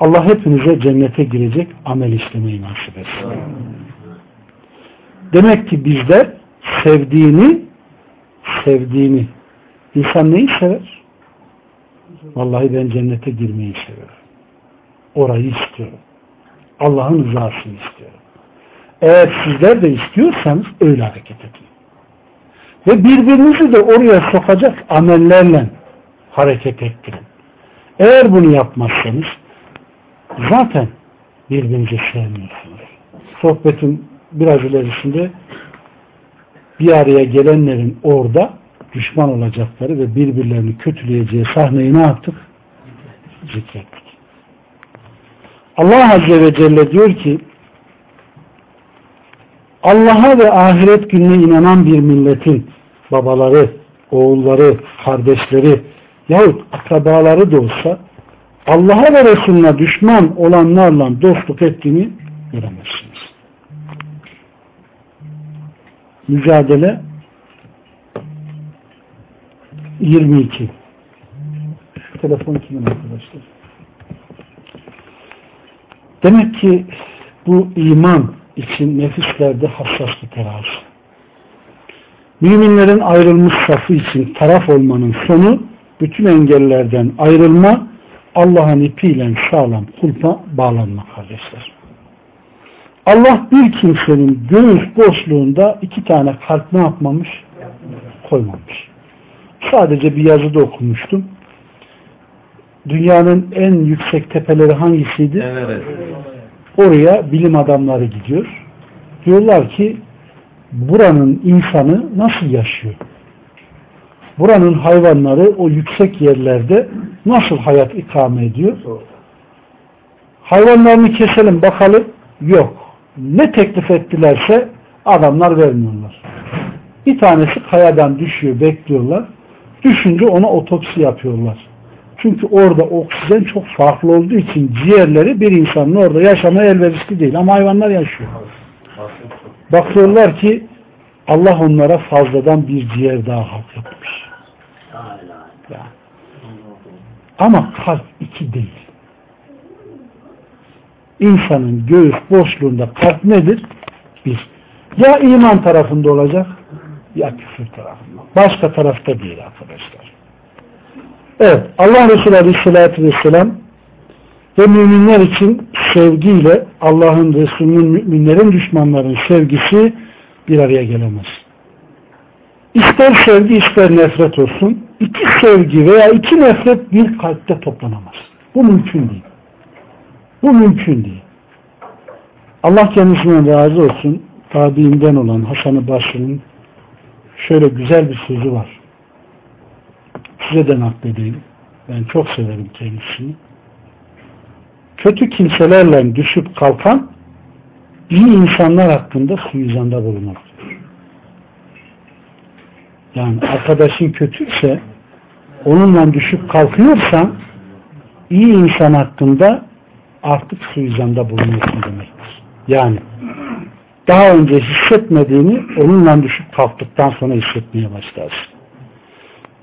Allah hepinize cennete girecek amel işlemeyi nasip etsin. Demek ki bizler sevdiğini sevdiğini insan neyi sever? Vallahi ben cennete girmeyi seviyorum. Orayı istiyorum. Allah'ın rızasını istiyorum. Eğer sizler de istiyorsanız öyle hareket edin. Ve birbirinizi de oraya sokacak amellerle hareket ettirin. Eğer bunu yapmazsanız zaten birbirinizi sevmiyorsunuz. Sohbetin biraz ilerisinde bir araya gelenlerin orada düşman olacakları ve birbirlerini kötüleyeceği sahneyi ne yaptık? Zikrettik. Allah Azze ve Celle diyor ki Allah'a ve ahiret gününe inanan bir milletin babaları, oğulları, kardeşleri yahut akrabaları da olsa Allah'a ve Resulüne düşman olanlarla dostluk ettiğini göremezsiniz. Mücadele 22 Telefon kimin arkadaşlar? Demek ki bu iman için nefislerde hassas bir terazi. Müminlerin ayrılmış safı için taraf olmanın sonu bütün engellerden ayrılma, Allah'ın ipiyle sağlam kulpa bağlanma kardeşler. Allah bir kimsenin göğüs boşluğunda iki tane kalp ne yapmamış? Koymamış. Sadece bir yazıda okumuştum. Dünyanın en yüksek tepeleri hangisiydi? Evet. Oraya bilim adamları gidiyor. Diyorlar ki buranın insanı nasıl yaşıyor? Buranın hayvanları o yüksek yerlerde nasıl hayat ikame ediyor? Hayvanlarını keselim bakalım. Yok. Ne teklif ettilerse adamlar vermiyorlar. Bir tanesi kayadan düşüyor bekliyorlar. Düşünce ona otopsi yapıyorlar. Çünkü orada oksijen çok farklı olduğu için ciğerleri bir insanın orada yaşamaya elverişli değil. Ama hayvanlar yaşıyor. Bakıyorlar ki Allah onlara fazladan bir ciğer daha halk etmiş. Yani. Ama kalp iki değil. İnsanın göğüs boşluğunda kalp nedir? Bir. Ya iman tarafında olacak ya küfür tarafında. Başka tarafta değil arkadaşlar. Evet. Allah Resulü Aleyhisselatü Vesselam ve müminler için sevgiyle Allah'ın Resulü'nün müminlerin düşmanların sevgisi bir araya gelemez. İster sevgi ister nefret olsun. iki sevgi veya iki nefret bir kalpte toplanamaz. Bu mümkün değil. Bu mümkün değil. Allah kendisinden razı olsun. Tabiinden olan Hasan-ı Basri'nin şöyle güzel bir sözü var. Size de nakledeyim. Ben çok severim kendisini. Kötü kimselerle düşüp kalkan iyi insanlar hakkında suizanda bulunur. Yani arkadaşın kötüyse onunla düşüp kalkıyorsan iyi insan hakkında artık suizanda bulunursun demektir. Yani daha önce hissetmediğini onunla düşüp kalktıktan sonra hissetmeye başlarsın.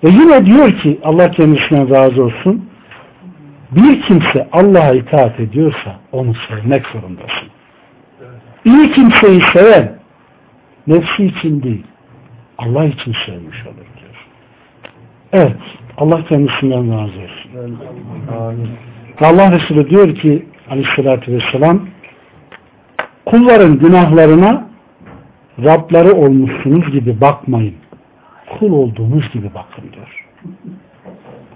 Ve yine diyor ki Allah kendisine razı olsun bir kimse Allah'a itaat ediyorsa onu sevmek zorundasın. İyi kimseyi seven nefsi için değil Allah için sevmiş olur diyor. Evet. Allah kendisinden razı olsun. Allah Resulü diyor ki aleyhissalatü vesselam kulların günahlarına Rabları olmuşsunuz gibi bakmayın. Kul olduğunuz gibi bakın diyor.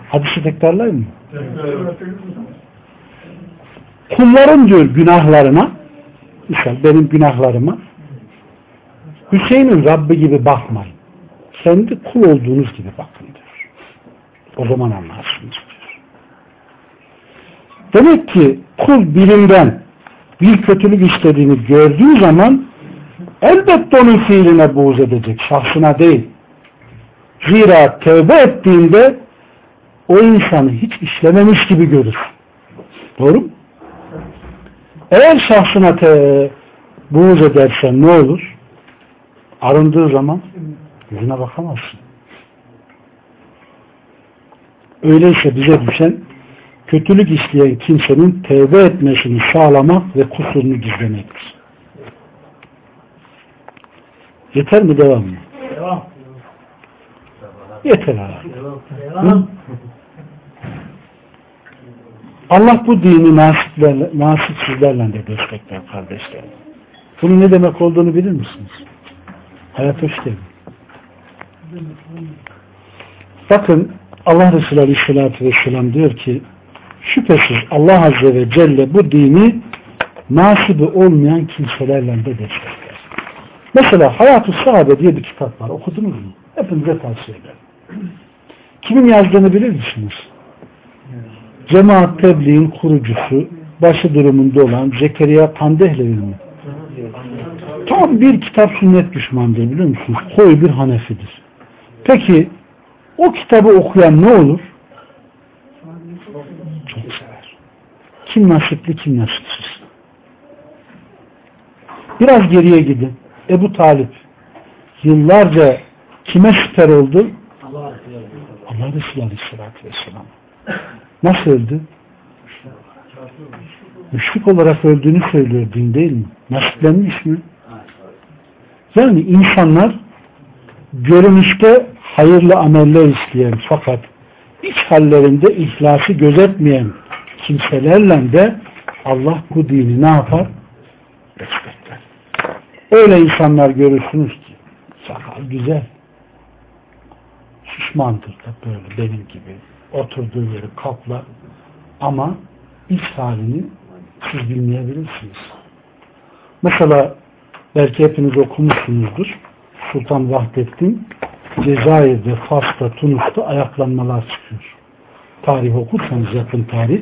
Hadisi tekrarlayayım mı? Kulların diyor günahlarına mesela benim günahlarıma Hüseyin'in Rabbi gibi bakmayın. Kendi kul olduğunuz gibi bakın diyor. O zaman anlarsınız diyor. Demek ki kul birinden bir kötülük istediğini gördüğü zaman elbette onun fiiline buğz edecek. Şahsına değil. Zira tövbe ettiğinde o insanı hiç işlememiş gibi görür. Doğru mu? Eğer şahsına te buğz edersen ne olur? Arındığı zaman yüzüne bakamazsın. Öyleyse bize düşen kötülük işleyen kimsenin tevbe etmesini sağlamak ve kusurunu gizlemektir. Yeter mi devam mı? Devam. Yeter abi. Devam. Allah bu dini nasiplerle, nasipsizlerle de destekler kardeşlerim. Bunun ne demek olduğunu bilir misiniz? Hayat hoş geldin. Bakın Allah Resulü Aleyhisselatü Vesselam diyor ki şüphesiz Allah Azze ve Celle bu dini nasibi olmayan kimselerle de destekler. Mesela Hayat-ı Sahabe diye bir kitap var. Okudunuz mu? Hepinize tavsiye ederim. Kimin yazdığını bilir misiniz? Cemaat Tebliğ'in kurucusu, başı durumunda olan Zekeriya Kandehlevi mi? Tam bir kitap sünnet düşmanıdır biliyor musunuz? Koyu bir Hanefidir. Peki o kitabı okuyan ne olur? Çok sever. Kim nasipli kim nasipsiz. Biraz geriye gidin. Ebu Talip yıllarca kime siper oldu? Allah Resulü Aleyhisselatü Vesselam. Nasıl öldü? Müşrik olarak öldüğünü söylüyor din değil mi? Nasiplenmiş mi? Yani insanlar görünüşte hayırlı ameller isteyen fakat iç hallerinde ihlası gözetmeyen kimselerle de Allah bu dini ne yapar? Destekler. Öyle insanlar görürsünüz ki sakal güzel. Şişmandır da böyle benim gibi. Oturduğu yeri kaplar. Ama iç halini siz bilmeyebilirsiniz. Mesela belki hepiniz okumuşsunuzdur. Sultan Vahdettin Cezayir'de, Fas'ta, Tunus'ta ayaklanmalar çıkıyor. Tarih okursanız yakın tarih.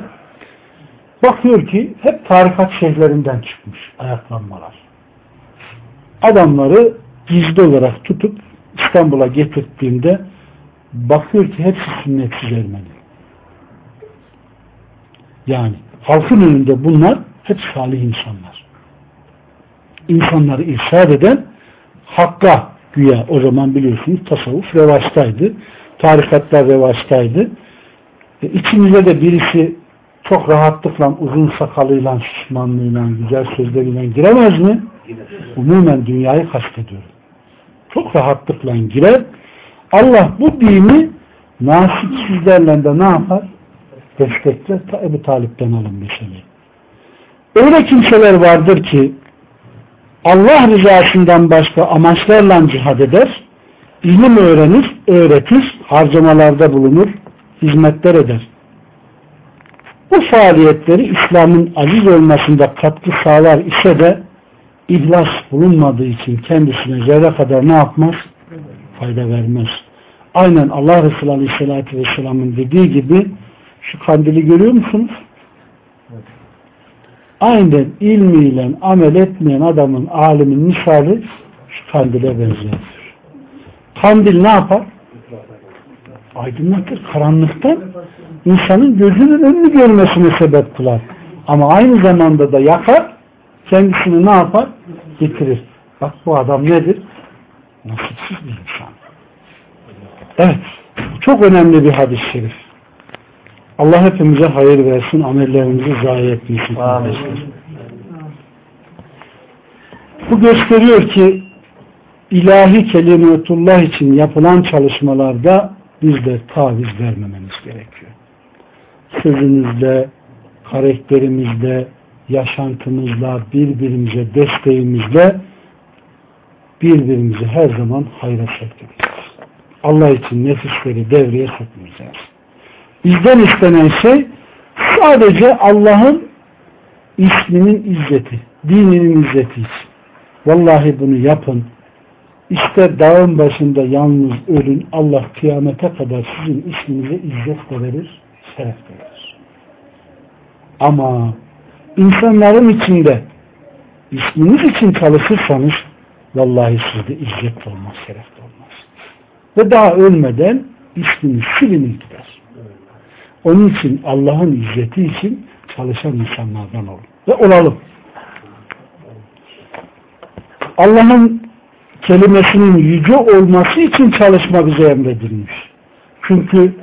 Bakıyor ki hep tarikat şeyhlerinden çıkmış ayaklanmalar. Adamları gizli olarak tutup İstanbul'a getirdiğinde bakıyor ki hepsi sünnetsiz Ermeni. Yani halkın önünde bunlar hep salih insanlar. İnsanları irşad eden hakka güya o zaman biliyorsunuz tasavvuf revaçtaydı. Tarikatlar revaçtaydı. E, içimize de birisi çok rahatlıkla uzun sakalıyla, şişmanlığıyla, güzel sözleriyle giremez mi? Umumen dünyayı kastediyorum. Çok rahatlıkla girer. Allah bu dini nasipsizlerle de ne yapar? Destekler. Ta Ebu Talip'ten alın meseleyi. Öyle kimseler vardır ki Allah rızasından başka amaçlarla cihad eder, ilim öğrenir, öğretir, harcamalarda bulunur, hizmetler eder. Bu faaliyetleri İslam'ın aziz olmasında katkı sağlar ise de ihlas bulunmadığı için kendisine zerre kadar ne yapmaz? Fayda vermez. Aynen Allah Resulü Aleyhisselatü Vesselam'ın dediği gibi şu kandili görüyor musunuz? Aynen ilmiyle amel etmeyen adamın, alimin misali şu kandile benzer. Kandil ne yapar? Aydınlatır. Karanlıktan insanın gözünün önünü görmesine sebep kılar. Ama aynı zamanda da yakar, kendisini ne yapar? Getirir. Bak bu adam nedir? Nasipsiz bir insan. Evet. Çok önemli bir hadis-i şerif. Allah hepimize hayır versin, amellerimizi zayi etmesin. kardeşler. Bu gösteriyor ki ilahi kelimetullah için yapılan çalışmalarda bizler taviz vermememiz gerekiyor. Sözümüzle, karakterimizle, yaşantımızla, birbirimize desteğimizle birbirimizi her zaman hayra sevk edeceğiz. Allah için nefisleri devreye sokmayacağız. Bizden istenen şey sadece Allah'ın isminin izzeti, dininin izzeti için. Vallahi bunu yapın. İşte dağın başında yalnız ölün. Allah kıyamete kadar sizin isminize izzet de verir, şeref de verir. Ama insanların içinde isminiz için çalışırsanız vallahi sizde izzet olmaz, şeref olmaz. Ve daha ölmeden isminiz silinir gider. Onun için Allah'ın izzeti için çalışan insanlardan olun. Ve olalım. Allah'ın kelimesinin yüce olması için çalışma bize emredilmiş. Çünkü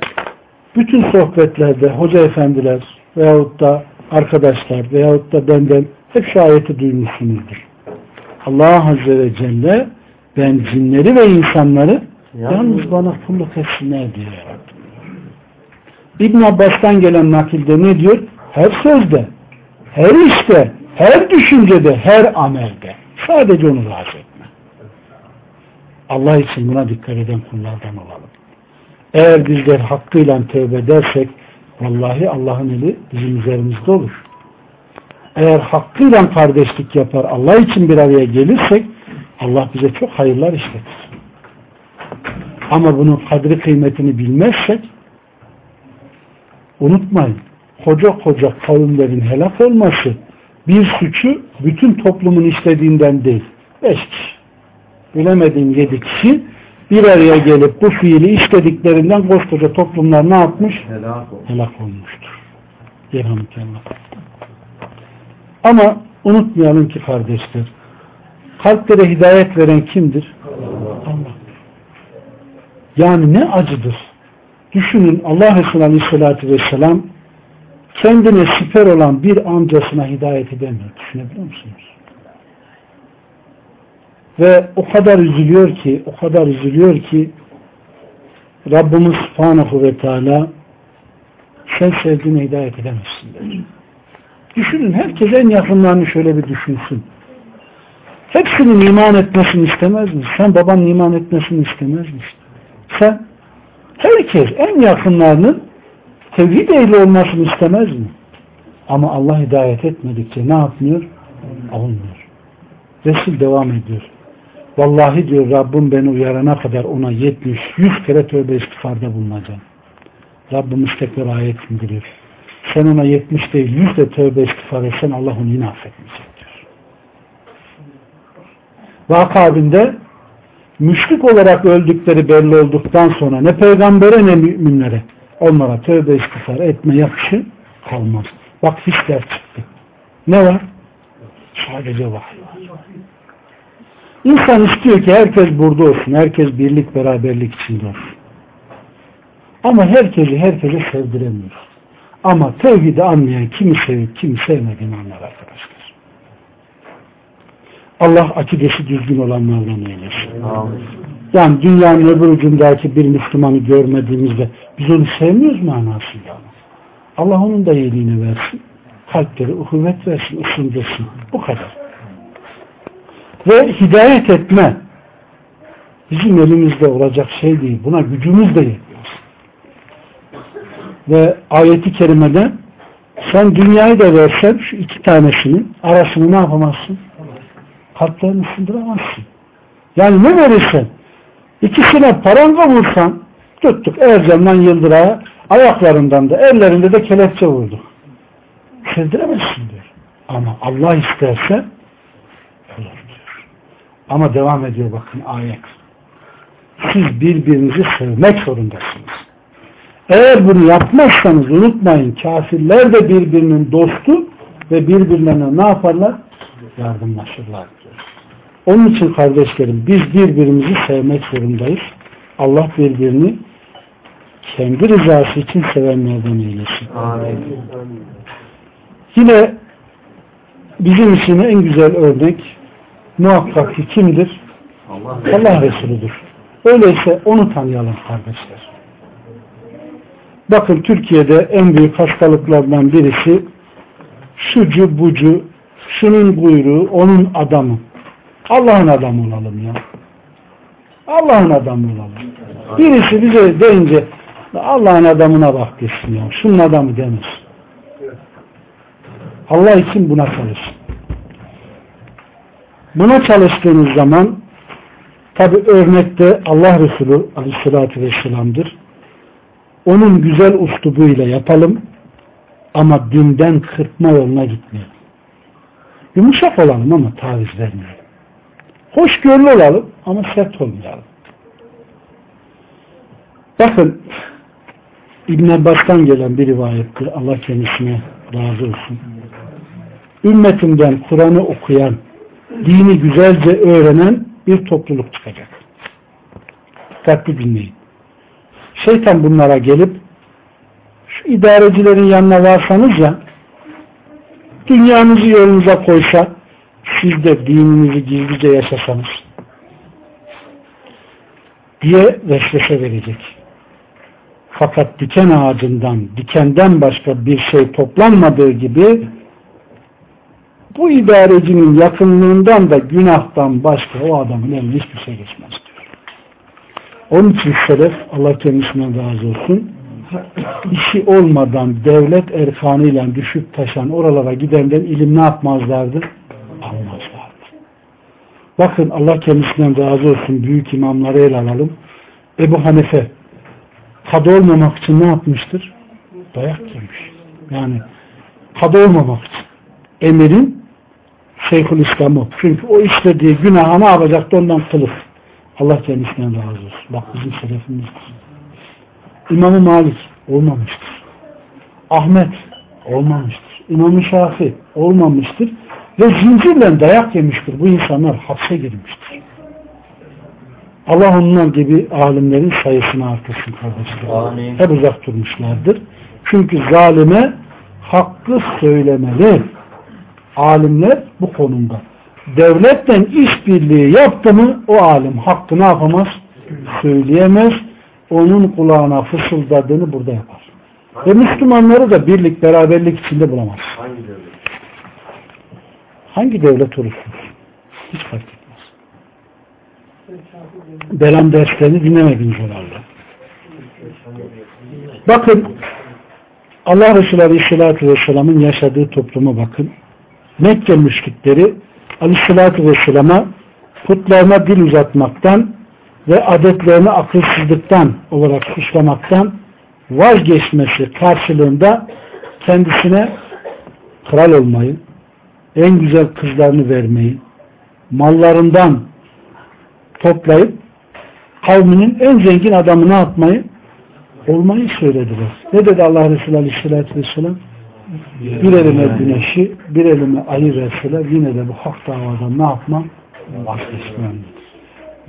bütün sohbetlerde hoca efendiler veyahut da arkadaşlar veyahut da benden hep şu ayeti duymuşsunuzdur. Allah Azze ve Celle ben cinleri ve insanları yalnız bana kulluk etsinler yarattım. İbn Abbas'tan gelen nakilde ne diyor? Her sözde, her işte, her düşüncede, her amelde. Sadece onu razı etme. Allah için buna dikkat eden kullardan olalım. Eğer bizler hakkıyla tövbe edersek vallahi Allah'ın eli bizim üzerimizde olur. Eğer hakkıyla kardeşlik yapar, Allah için bir araya gelirsek Allah bize çok hayırlar işletir. Ama bunun kadri kıymetini bilmezsek unutmayın koca koca kavimlerin helak olması bir suçu bütün toplumun işlediğinden değil. Beş kişi. Bilemediğim yedi kişi bir araya gelip bu fiili işlediklerinden koskoca toplumlar ne yapmış? Helak olsun. Helak olmuştur. Yerhamdülillah. Ama unutmayalım ki kardeşler, kalplere hidayet veren kimdir? Allah. Yani ne acıdır. Düşünün Allah Resulü Aleyhisselatü Vesselam kendine siper olan bir amcasına hidayet edemiyor. Düşünebiliyor musunuz? Ve o kadar üzülüyor ki, o kadar üzülüyor ki Rabbimiz Subhanahu ve Teala sen sevdiğine hidayet edemezsin der. Düşünün herkes en yakınlarını şöyle bir düşünsün. Hepsinin iman etmesini istemez mi? Sen babanın iman etmesini istemez misin? Sen herkes en yakınlarının tevhid ehli olmasını istemez mi? Ama Allah hidayet etmedikçe ne yapmıyor? Olmuyor. Resul devam ediyor. Vallahi diyor Rabbim beni uyarana kadar ona 70, 100 kere tövbe istiğfarda bulunacağım. Rabbimiz tekrar ayet indiriyor. Sen ona 70 değil 100 de tövbe istiğfar etsen Allah onu yine affetmeyecek diyor. Vakabinde müşrik olarak öldükleri belli olduktan sonra ne peygambere ne müminlere onlara tövbe istiğfar etme yakışı kalmaz. Bak hisler çıktı. Ne var? Sadece vahiy var. İnsan istiyor ki herkes burada olsun. Herkes birlik beraberlik içinde olsun. Ama herkesi herkese sevdiremiyor. Ama tevhidi anlayan kimi sevip kimi sevmediğini anlar arkadaşlar. Allah akidesi düzgün olanlardan eylesin. Yani dünyanın öbür ucundaki bir Müslümanı görmediğimizde biz onu sevmiyoruz manasında. Allah onun da iyiliğini versin. Kalpleri uhuvvet versin, ısındırsın. Bu kadar. Ve hidayet etme bizim elimizde olacak şey değil. Buna gücümüz de yetmez. Ve ayeti kerimede sen dünyayı da versen şu iki tanesinin arasını ne yapamazsın? Kalplerini ısındıramazsın. Yani ne verirsen ikisine paranga vursan tuttuk Ercan'dan Yıldıray'a ayaklarından da ellerinde de kelepçe vurduk. Sevdiremezsin diyor. Ama Allah isterse olur. Ama devam ediyor bakın ayet. Siz birbirinizi sevmek zorundasınız. Eğer bunu yapmazsanız unutmayın kafirler de birbirinin dostu ve birbirlerine ne yaparlar? Yardımlaşırlar diyor. Onun için kardeşlerim biz birbirimizi sevmek zorundayız. Allah birbirini kendi rızası için sevenlerden eylesin. Amin. Yine bizim için en güzel örnek muhakkak ki kimdir? Allah, Allah Resuludur. Öyleyse onu tanıyalım kardeşler. Bakın Türkiye'de en büyük hastalıklardan birisi şucu bucu, şunun buyruğu, onun adamı. Allah'ın adamı olalım ya. Allah'ın adamı olalım. Birisi bize deyince Allah'ın adamına bak desin ya. Şunun adamı demez. Allah için buna çalışın. Buna çalıştığınız zaman tabi örnekte Allah Resulü aleyhissalatü vesselam'dır. Onun güzel uslubuyla yapalım ama dünden kırpma yoluna gitmeyelim. Yumuşak olalım ama taviz vermeyelim. Hoşgörülü olalım ama sert olmayalım. Bakın İbn Abbas'tan gelen bir rivayettir. Allah kendisine razı olsun. Ümmetimden Kur'an'ı okuyan dini güzelce öğrenen bir topluluk çıkacak. Dikkatli dinleyin. Şeytan bunlara gelip şu idarecilerin yanına varsanız ya dünyanızı yolunuza koysa siz de dininizi gizlice yaşasanız diye vesvese verecek. Fakat diken ağacından, dikenden başka bir şey toplanmadığı gibi bu idarecinin yakınlığından da günahtan başka o adamın eline hiçbir şey geçmez. Onun için Selef Allah kendisinden razı olsun işi olmadan devlet erkanıyla düşüp taşan oralara gidenden ilim ne yapmazlardı? Almazlardı. Bakın Allah kendisinden razı olsun büyük imamları ele alalım. Ebu Hanife kadı olmamak için ne yapmıştır? Dayak yemiş. Yani kadı olmamak için. Emirin Şeyhül İslam'ı. Çünkü o işlediği günaha ne yapacaktı ondan kılıf. Allah kendisinden razı olsun. Bak bizim şerefimizdir. İmam-ı Malik olmamıştır. Ahmet olmamıştır. İmam-ı Şafi olmamıştır ve zincirle dayak yemiştir. Bu insanlar hapse girmiştir. Allah onlar gibi alimlerin sayısını artırsın kardeşler. Amin. Hep uzak durmuşlardır. Çünkü zalime hakkı söylemeli. Alimler bu konumda. Devletten işbirliği yaptı mı o alim hakkı ne yapamaz? Söyleyemez. Onun kulağına fısıldadığını burada yapar. Ve Müslümanları da birlik, beraberlik içinde bulamaz. Hangi devlet? Hangi devlet olursun? Hiç fark etmez. Belam derslerini dinlemediniz herhalde. Bakın Allah Resulü Aleyhisselatü Vesselam'ın yaşadığı topluma bakın. Mekke müşrikleri Aleyhisselatü Vesselam'a putlarına dil uzatmaktan ve adetlerini akılsızlıktan olarak suçlamaktan vazgeçmesi karşılığında kendisine kral olmayı, en güzel kızlarını vermeyi, mallarından toplayıp kavminin en zengin adamını atmayı olmayı söylediler. Ne dedi Allah Resulü Aleyhisselatü Vesselam? Bir elime güneşi, bir elime ayı verseler yine de bu hak davadan ne yapmam? Vazgeçmem.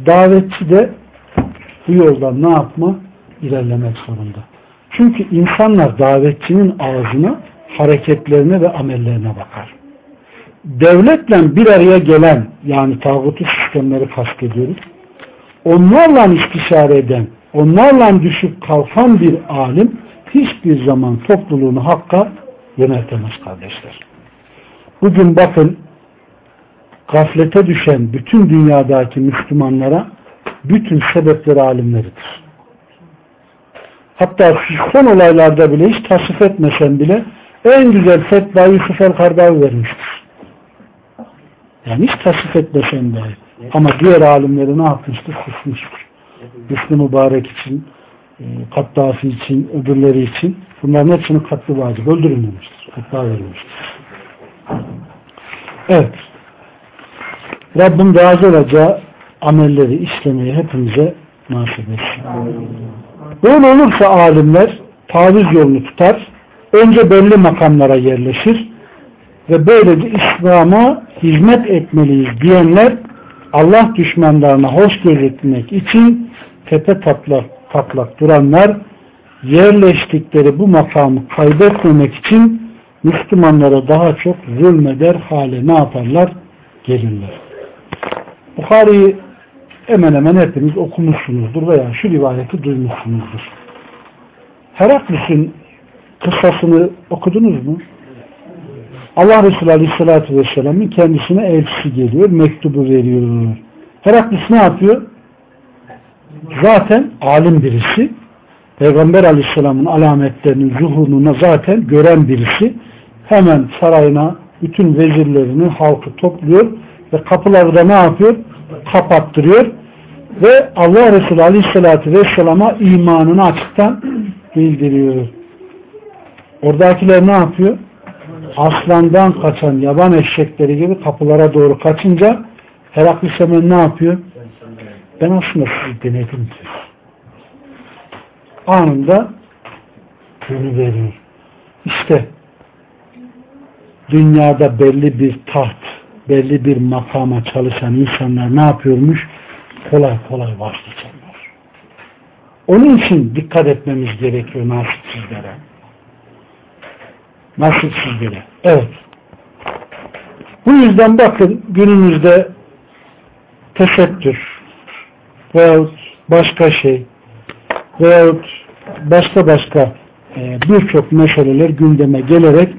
Davetçi de bu yoldan ne yapma? İlerlemek zorunda. Çünkü insanlar davetçinin ağzına, hareketlerine ve amellerine bakar. Devletle bir araya gelen, yani tağutu sistemleri kastediyoruz. Onlarla istişare eden, onlarla düşüp kalkan bir alim hiçbir zaman topluluğunu hakka yöneltemez kardeşler. Bugün bakın gaflete düşen bütün dünyadaki Müslümanlara bütün sebepleri alimleridir. Hatta son olaylarda bile hiç tasvip etmesen bile en güzel fetva Yusuf el-Kardavi vermiştir. Yani hiç tasvip etmesen dahi. Ama diğer alimleri ne yapmıştır? Susmuştur. Hüsnü Mübarek için, e, Kattafi için, öbürleri için bunların hepsini katlı vacip öldürülmemiştir. Fetva verilmiştir. Evet. Rabbim razı olacağı amelleri işlemeyi hepimize nasip etsin. Böyle olursa alimler taviz yolunu tutar, önce belli makamlara yerleşir ve böylece İslam'a hizmet etmeliyiz diyenler Allah düşmanlarına hoş gözükmek için tepe taklak, taklak duranlar yerleştikleri bu makamı kaybetmemek için Müslümanlara daha çok zulmeder hale ne yaparlar? Gelirler. Bukhari'yi hemen hemen hepiniz okumuşsunuzdur veya şu rivayeti duymuşsunuzdur. Heraklis'in kıssasını okudunuz mu? Allah Resulü Aleyhisselatü Vesselam'ın kendisine elçisi geliyor, mektubu veriyor. Heraklis ne yapıyor? Zaten alim birisi. Peygamber Aleyhisselam'ın alametlerinin zuhurunu zaten gören birisi. Hemen sarayına bütün vezirlerini, halkı topluyor ve kapıları da ne yapıyor? Kapattırıyor. Ve Allah Resulü Aleyhisselatü Vesselam'a imanını açıktan bildiriyor. Oradakiler ne yapıyor? Aslandan kaçan yaban eşekleri gibi kapılara doğru kaçınca Heraklis hemen ne yapıyor? Ben aslında sizi denedim diyor. Anında veriyor. İşte dünyada belli bir taht, belli bir makama çalışan insanlar ne yapıyormuş? Kolay kolay vazgeçenler. Onun için dikkat etmemiz gerekiyor nasipsizlere. Nasipsizlere. Evet. Bu yüzden bakın günümüzde tesettür veyahut başka şey veyahut başka başka e, birçok meseleler gündeme gelerek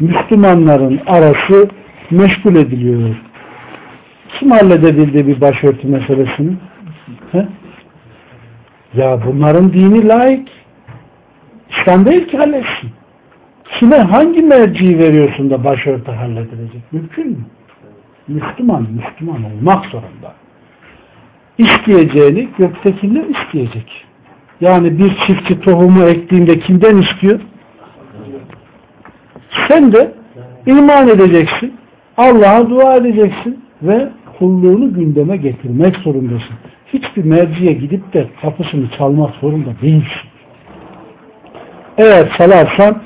Müslümanların arası meşgul ediliyor. Kim halledebildi bir başörtü meselesini? He? Ya bunların dini layık. İslam değil ki halletsin. Kime hangi merciyi veriyorsun da başörtü halledilecek? Mümkün mü? Müslüman, Müslüman olmak zorunda. İsteyeceğini göktekiler isteyecek. Yani bir çiftçi tohumu ektiğinde kimden istiyor? Sen de iman edeceksin. Allah'a dua edeceksin ve kulluğunu gündeme getirmek zorundasın. Hiçbir merciye gidip de kapısını çalmak zorunda değilsin. Eğer salarsan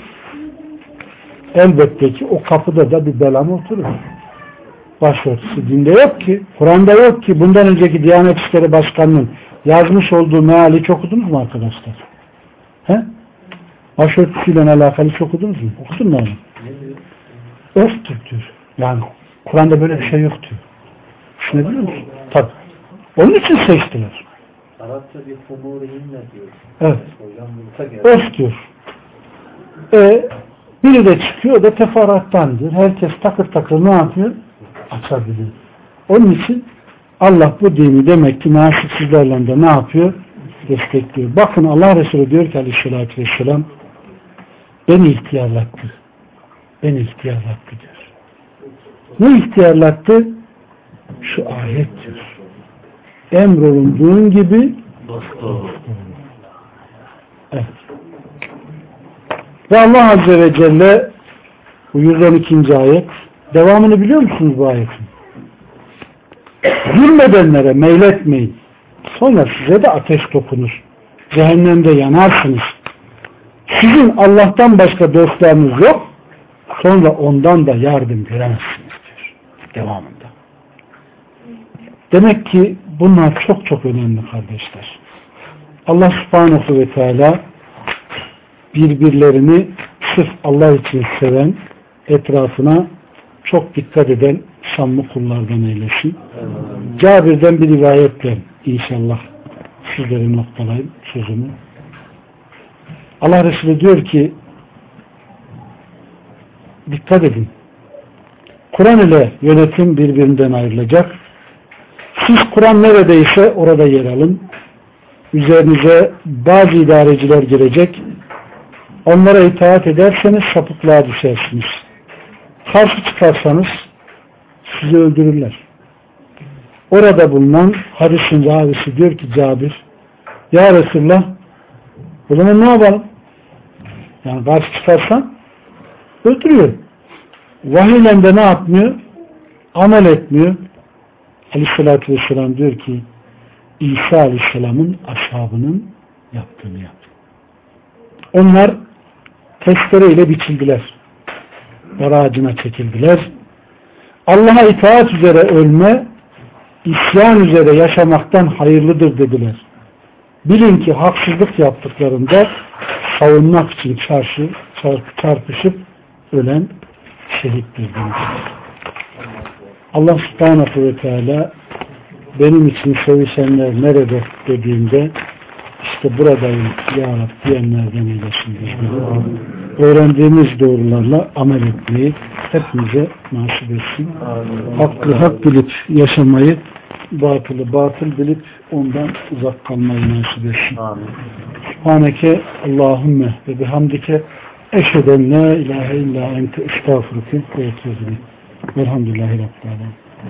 elbette ki o kapıda da bir belam oturur. Başörtüsü dinde yok ki. Kur'an'da yok ki. Bundan önceki Diyanet İşleri Başkanı'nın yazmış olduğu meali hiç okudunuz mu arkadaşlar? He? Başörtüsüyle alakalı hiç okudunuz mu? Okudun mu onu? Örftür diyor. Yani Kur'an'da böyle bir şey yok diyor. Düşünebiliyor musun? Tabii. Onun için seçtiler. Arapça bir humurihinle diyor. Evet. Örf diyor. E, biri de çıkıyor da teferruattan diyor. Herkes takır takır ne yapıyor? Açabiliyor. Onun için Allah bu dini demek ki nasipsizlerle de ne yapıyor? Destekliyor. Bakın Allah Resulü diyor ki aleyhissalatü vesselam beni ihtiyarlattı. Beni ihtiyarlattı diyor. Ne ihtiyarlattı? Şu ayet diyor. Emrolunduğun gibi Evet. Ve Allah Azze ve Celle bu 112. ayet devamını biliyor musunuz bu ayetin? Zulmedenlere meyletmeyin. Sonra size de ateş dokunur. Cehennemde yanarsınız. Sizin Allah'tan başka dostlarınız yok. Sonra ondan da yardım göremezsiniz diyor. Devamında. Demek ki bunlar çok çok önemli kardeşler. Allah subhanahu ve teala birbirlerini sırf Allah için seven, etrafına çok dikkat eden samimi kullardan eylesin. Cabir'den bir rivayetle inşallah sizlerin noktalayın sözümü. Allah Resulü diyor ki dikkat edin. Kur'an ile yönetim birbirinden ayrılacak. Siz Kur'an neredeyse orada yer alın. Üzerinize bazı idareciler gelecek. Onlara itaat ederseniz sapıklığa düşersiniz. Karşı çıkarsanız sizi öldürürler. Orada bulunan hadisin ravisi diyor ki Cabir Ya Resulullah o zaman ne yapalım? Yani karşı çıkarsan öldürüyor. Vahiyle de ne yapmıyor? Amel etmiyor. Aleyhissalatü Vesselam diyor ki İsa Aleyhisselam'ın ashabının yaptığını yap. Onlar testereyle biçildiler. Dar ağacına çekildiler. Allah'a itaat üzere ölme, isyan üzere yaşamaktan hayırlıdır dediler. Bilin ki haksızlık yaptıklarında savunmak için çarşı, çarp, çarpışıp ölen şehittir demiştir. Allah subhanahu ve teala benim için sevişenler nerede dediğimde işte buradayım ya Rab diyenlerden eylesin. Öğrendiğimiz doğrularla amel etmeyi hepimize nasip etsin. Hakkı hak bilip yaşamayı, batılı batıl bilip ondan uzak kalmayı nasip etsin. Subhaneke Allahümme ve bihamdike eşheden la ilahe illa ente estağfurke ve etuzine. Velhamdülillahi Rabbil Alemin.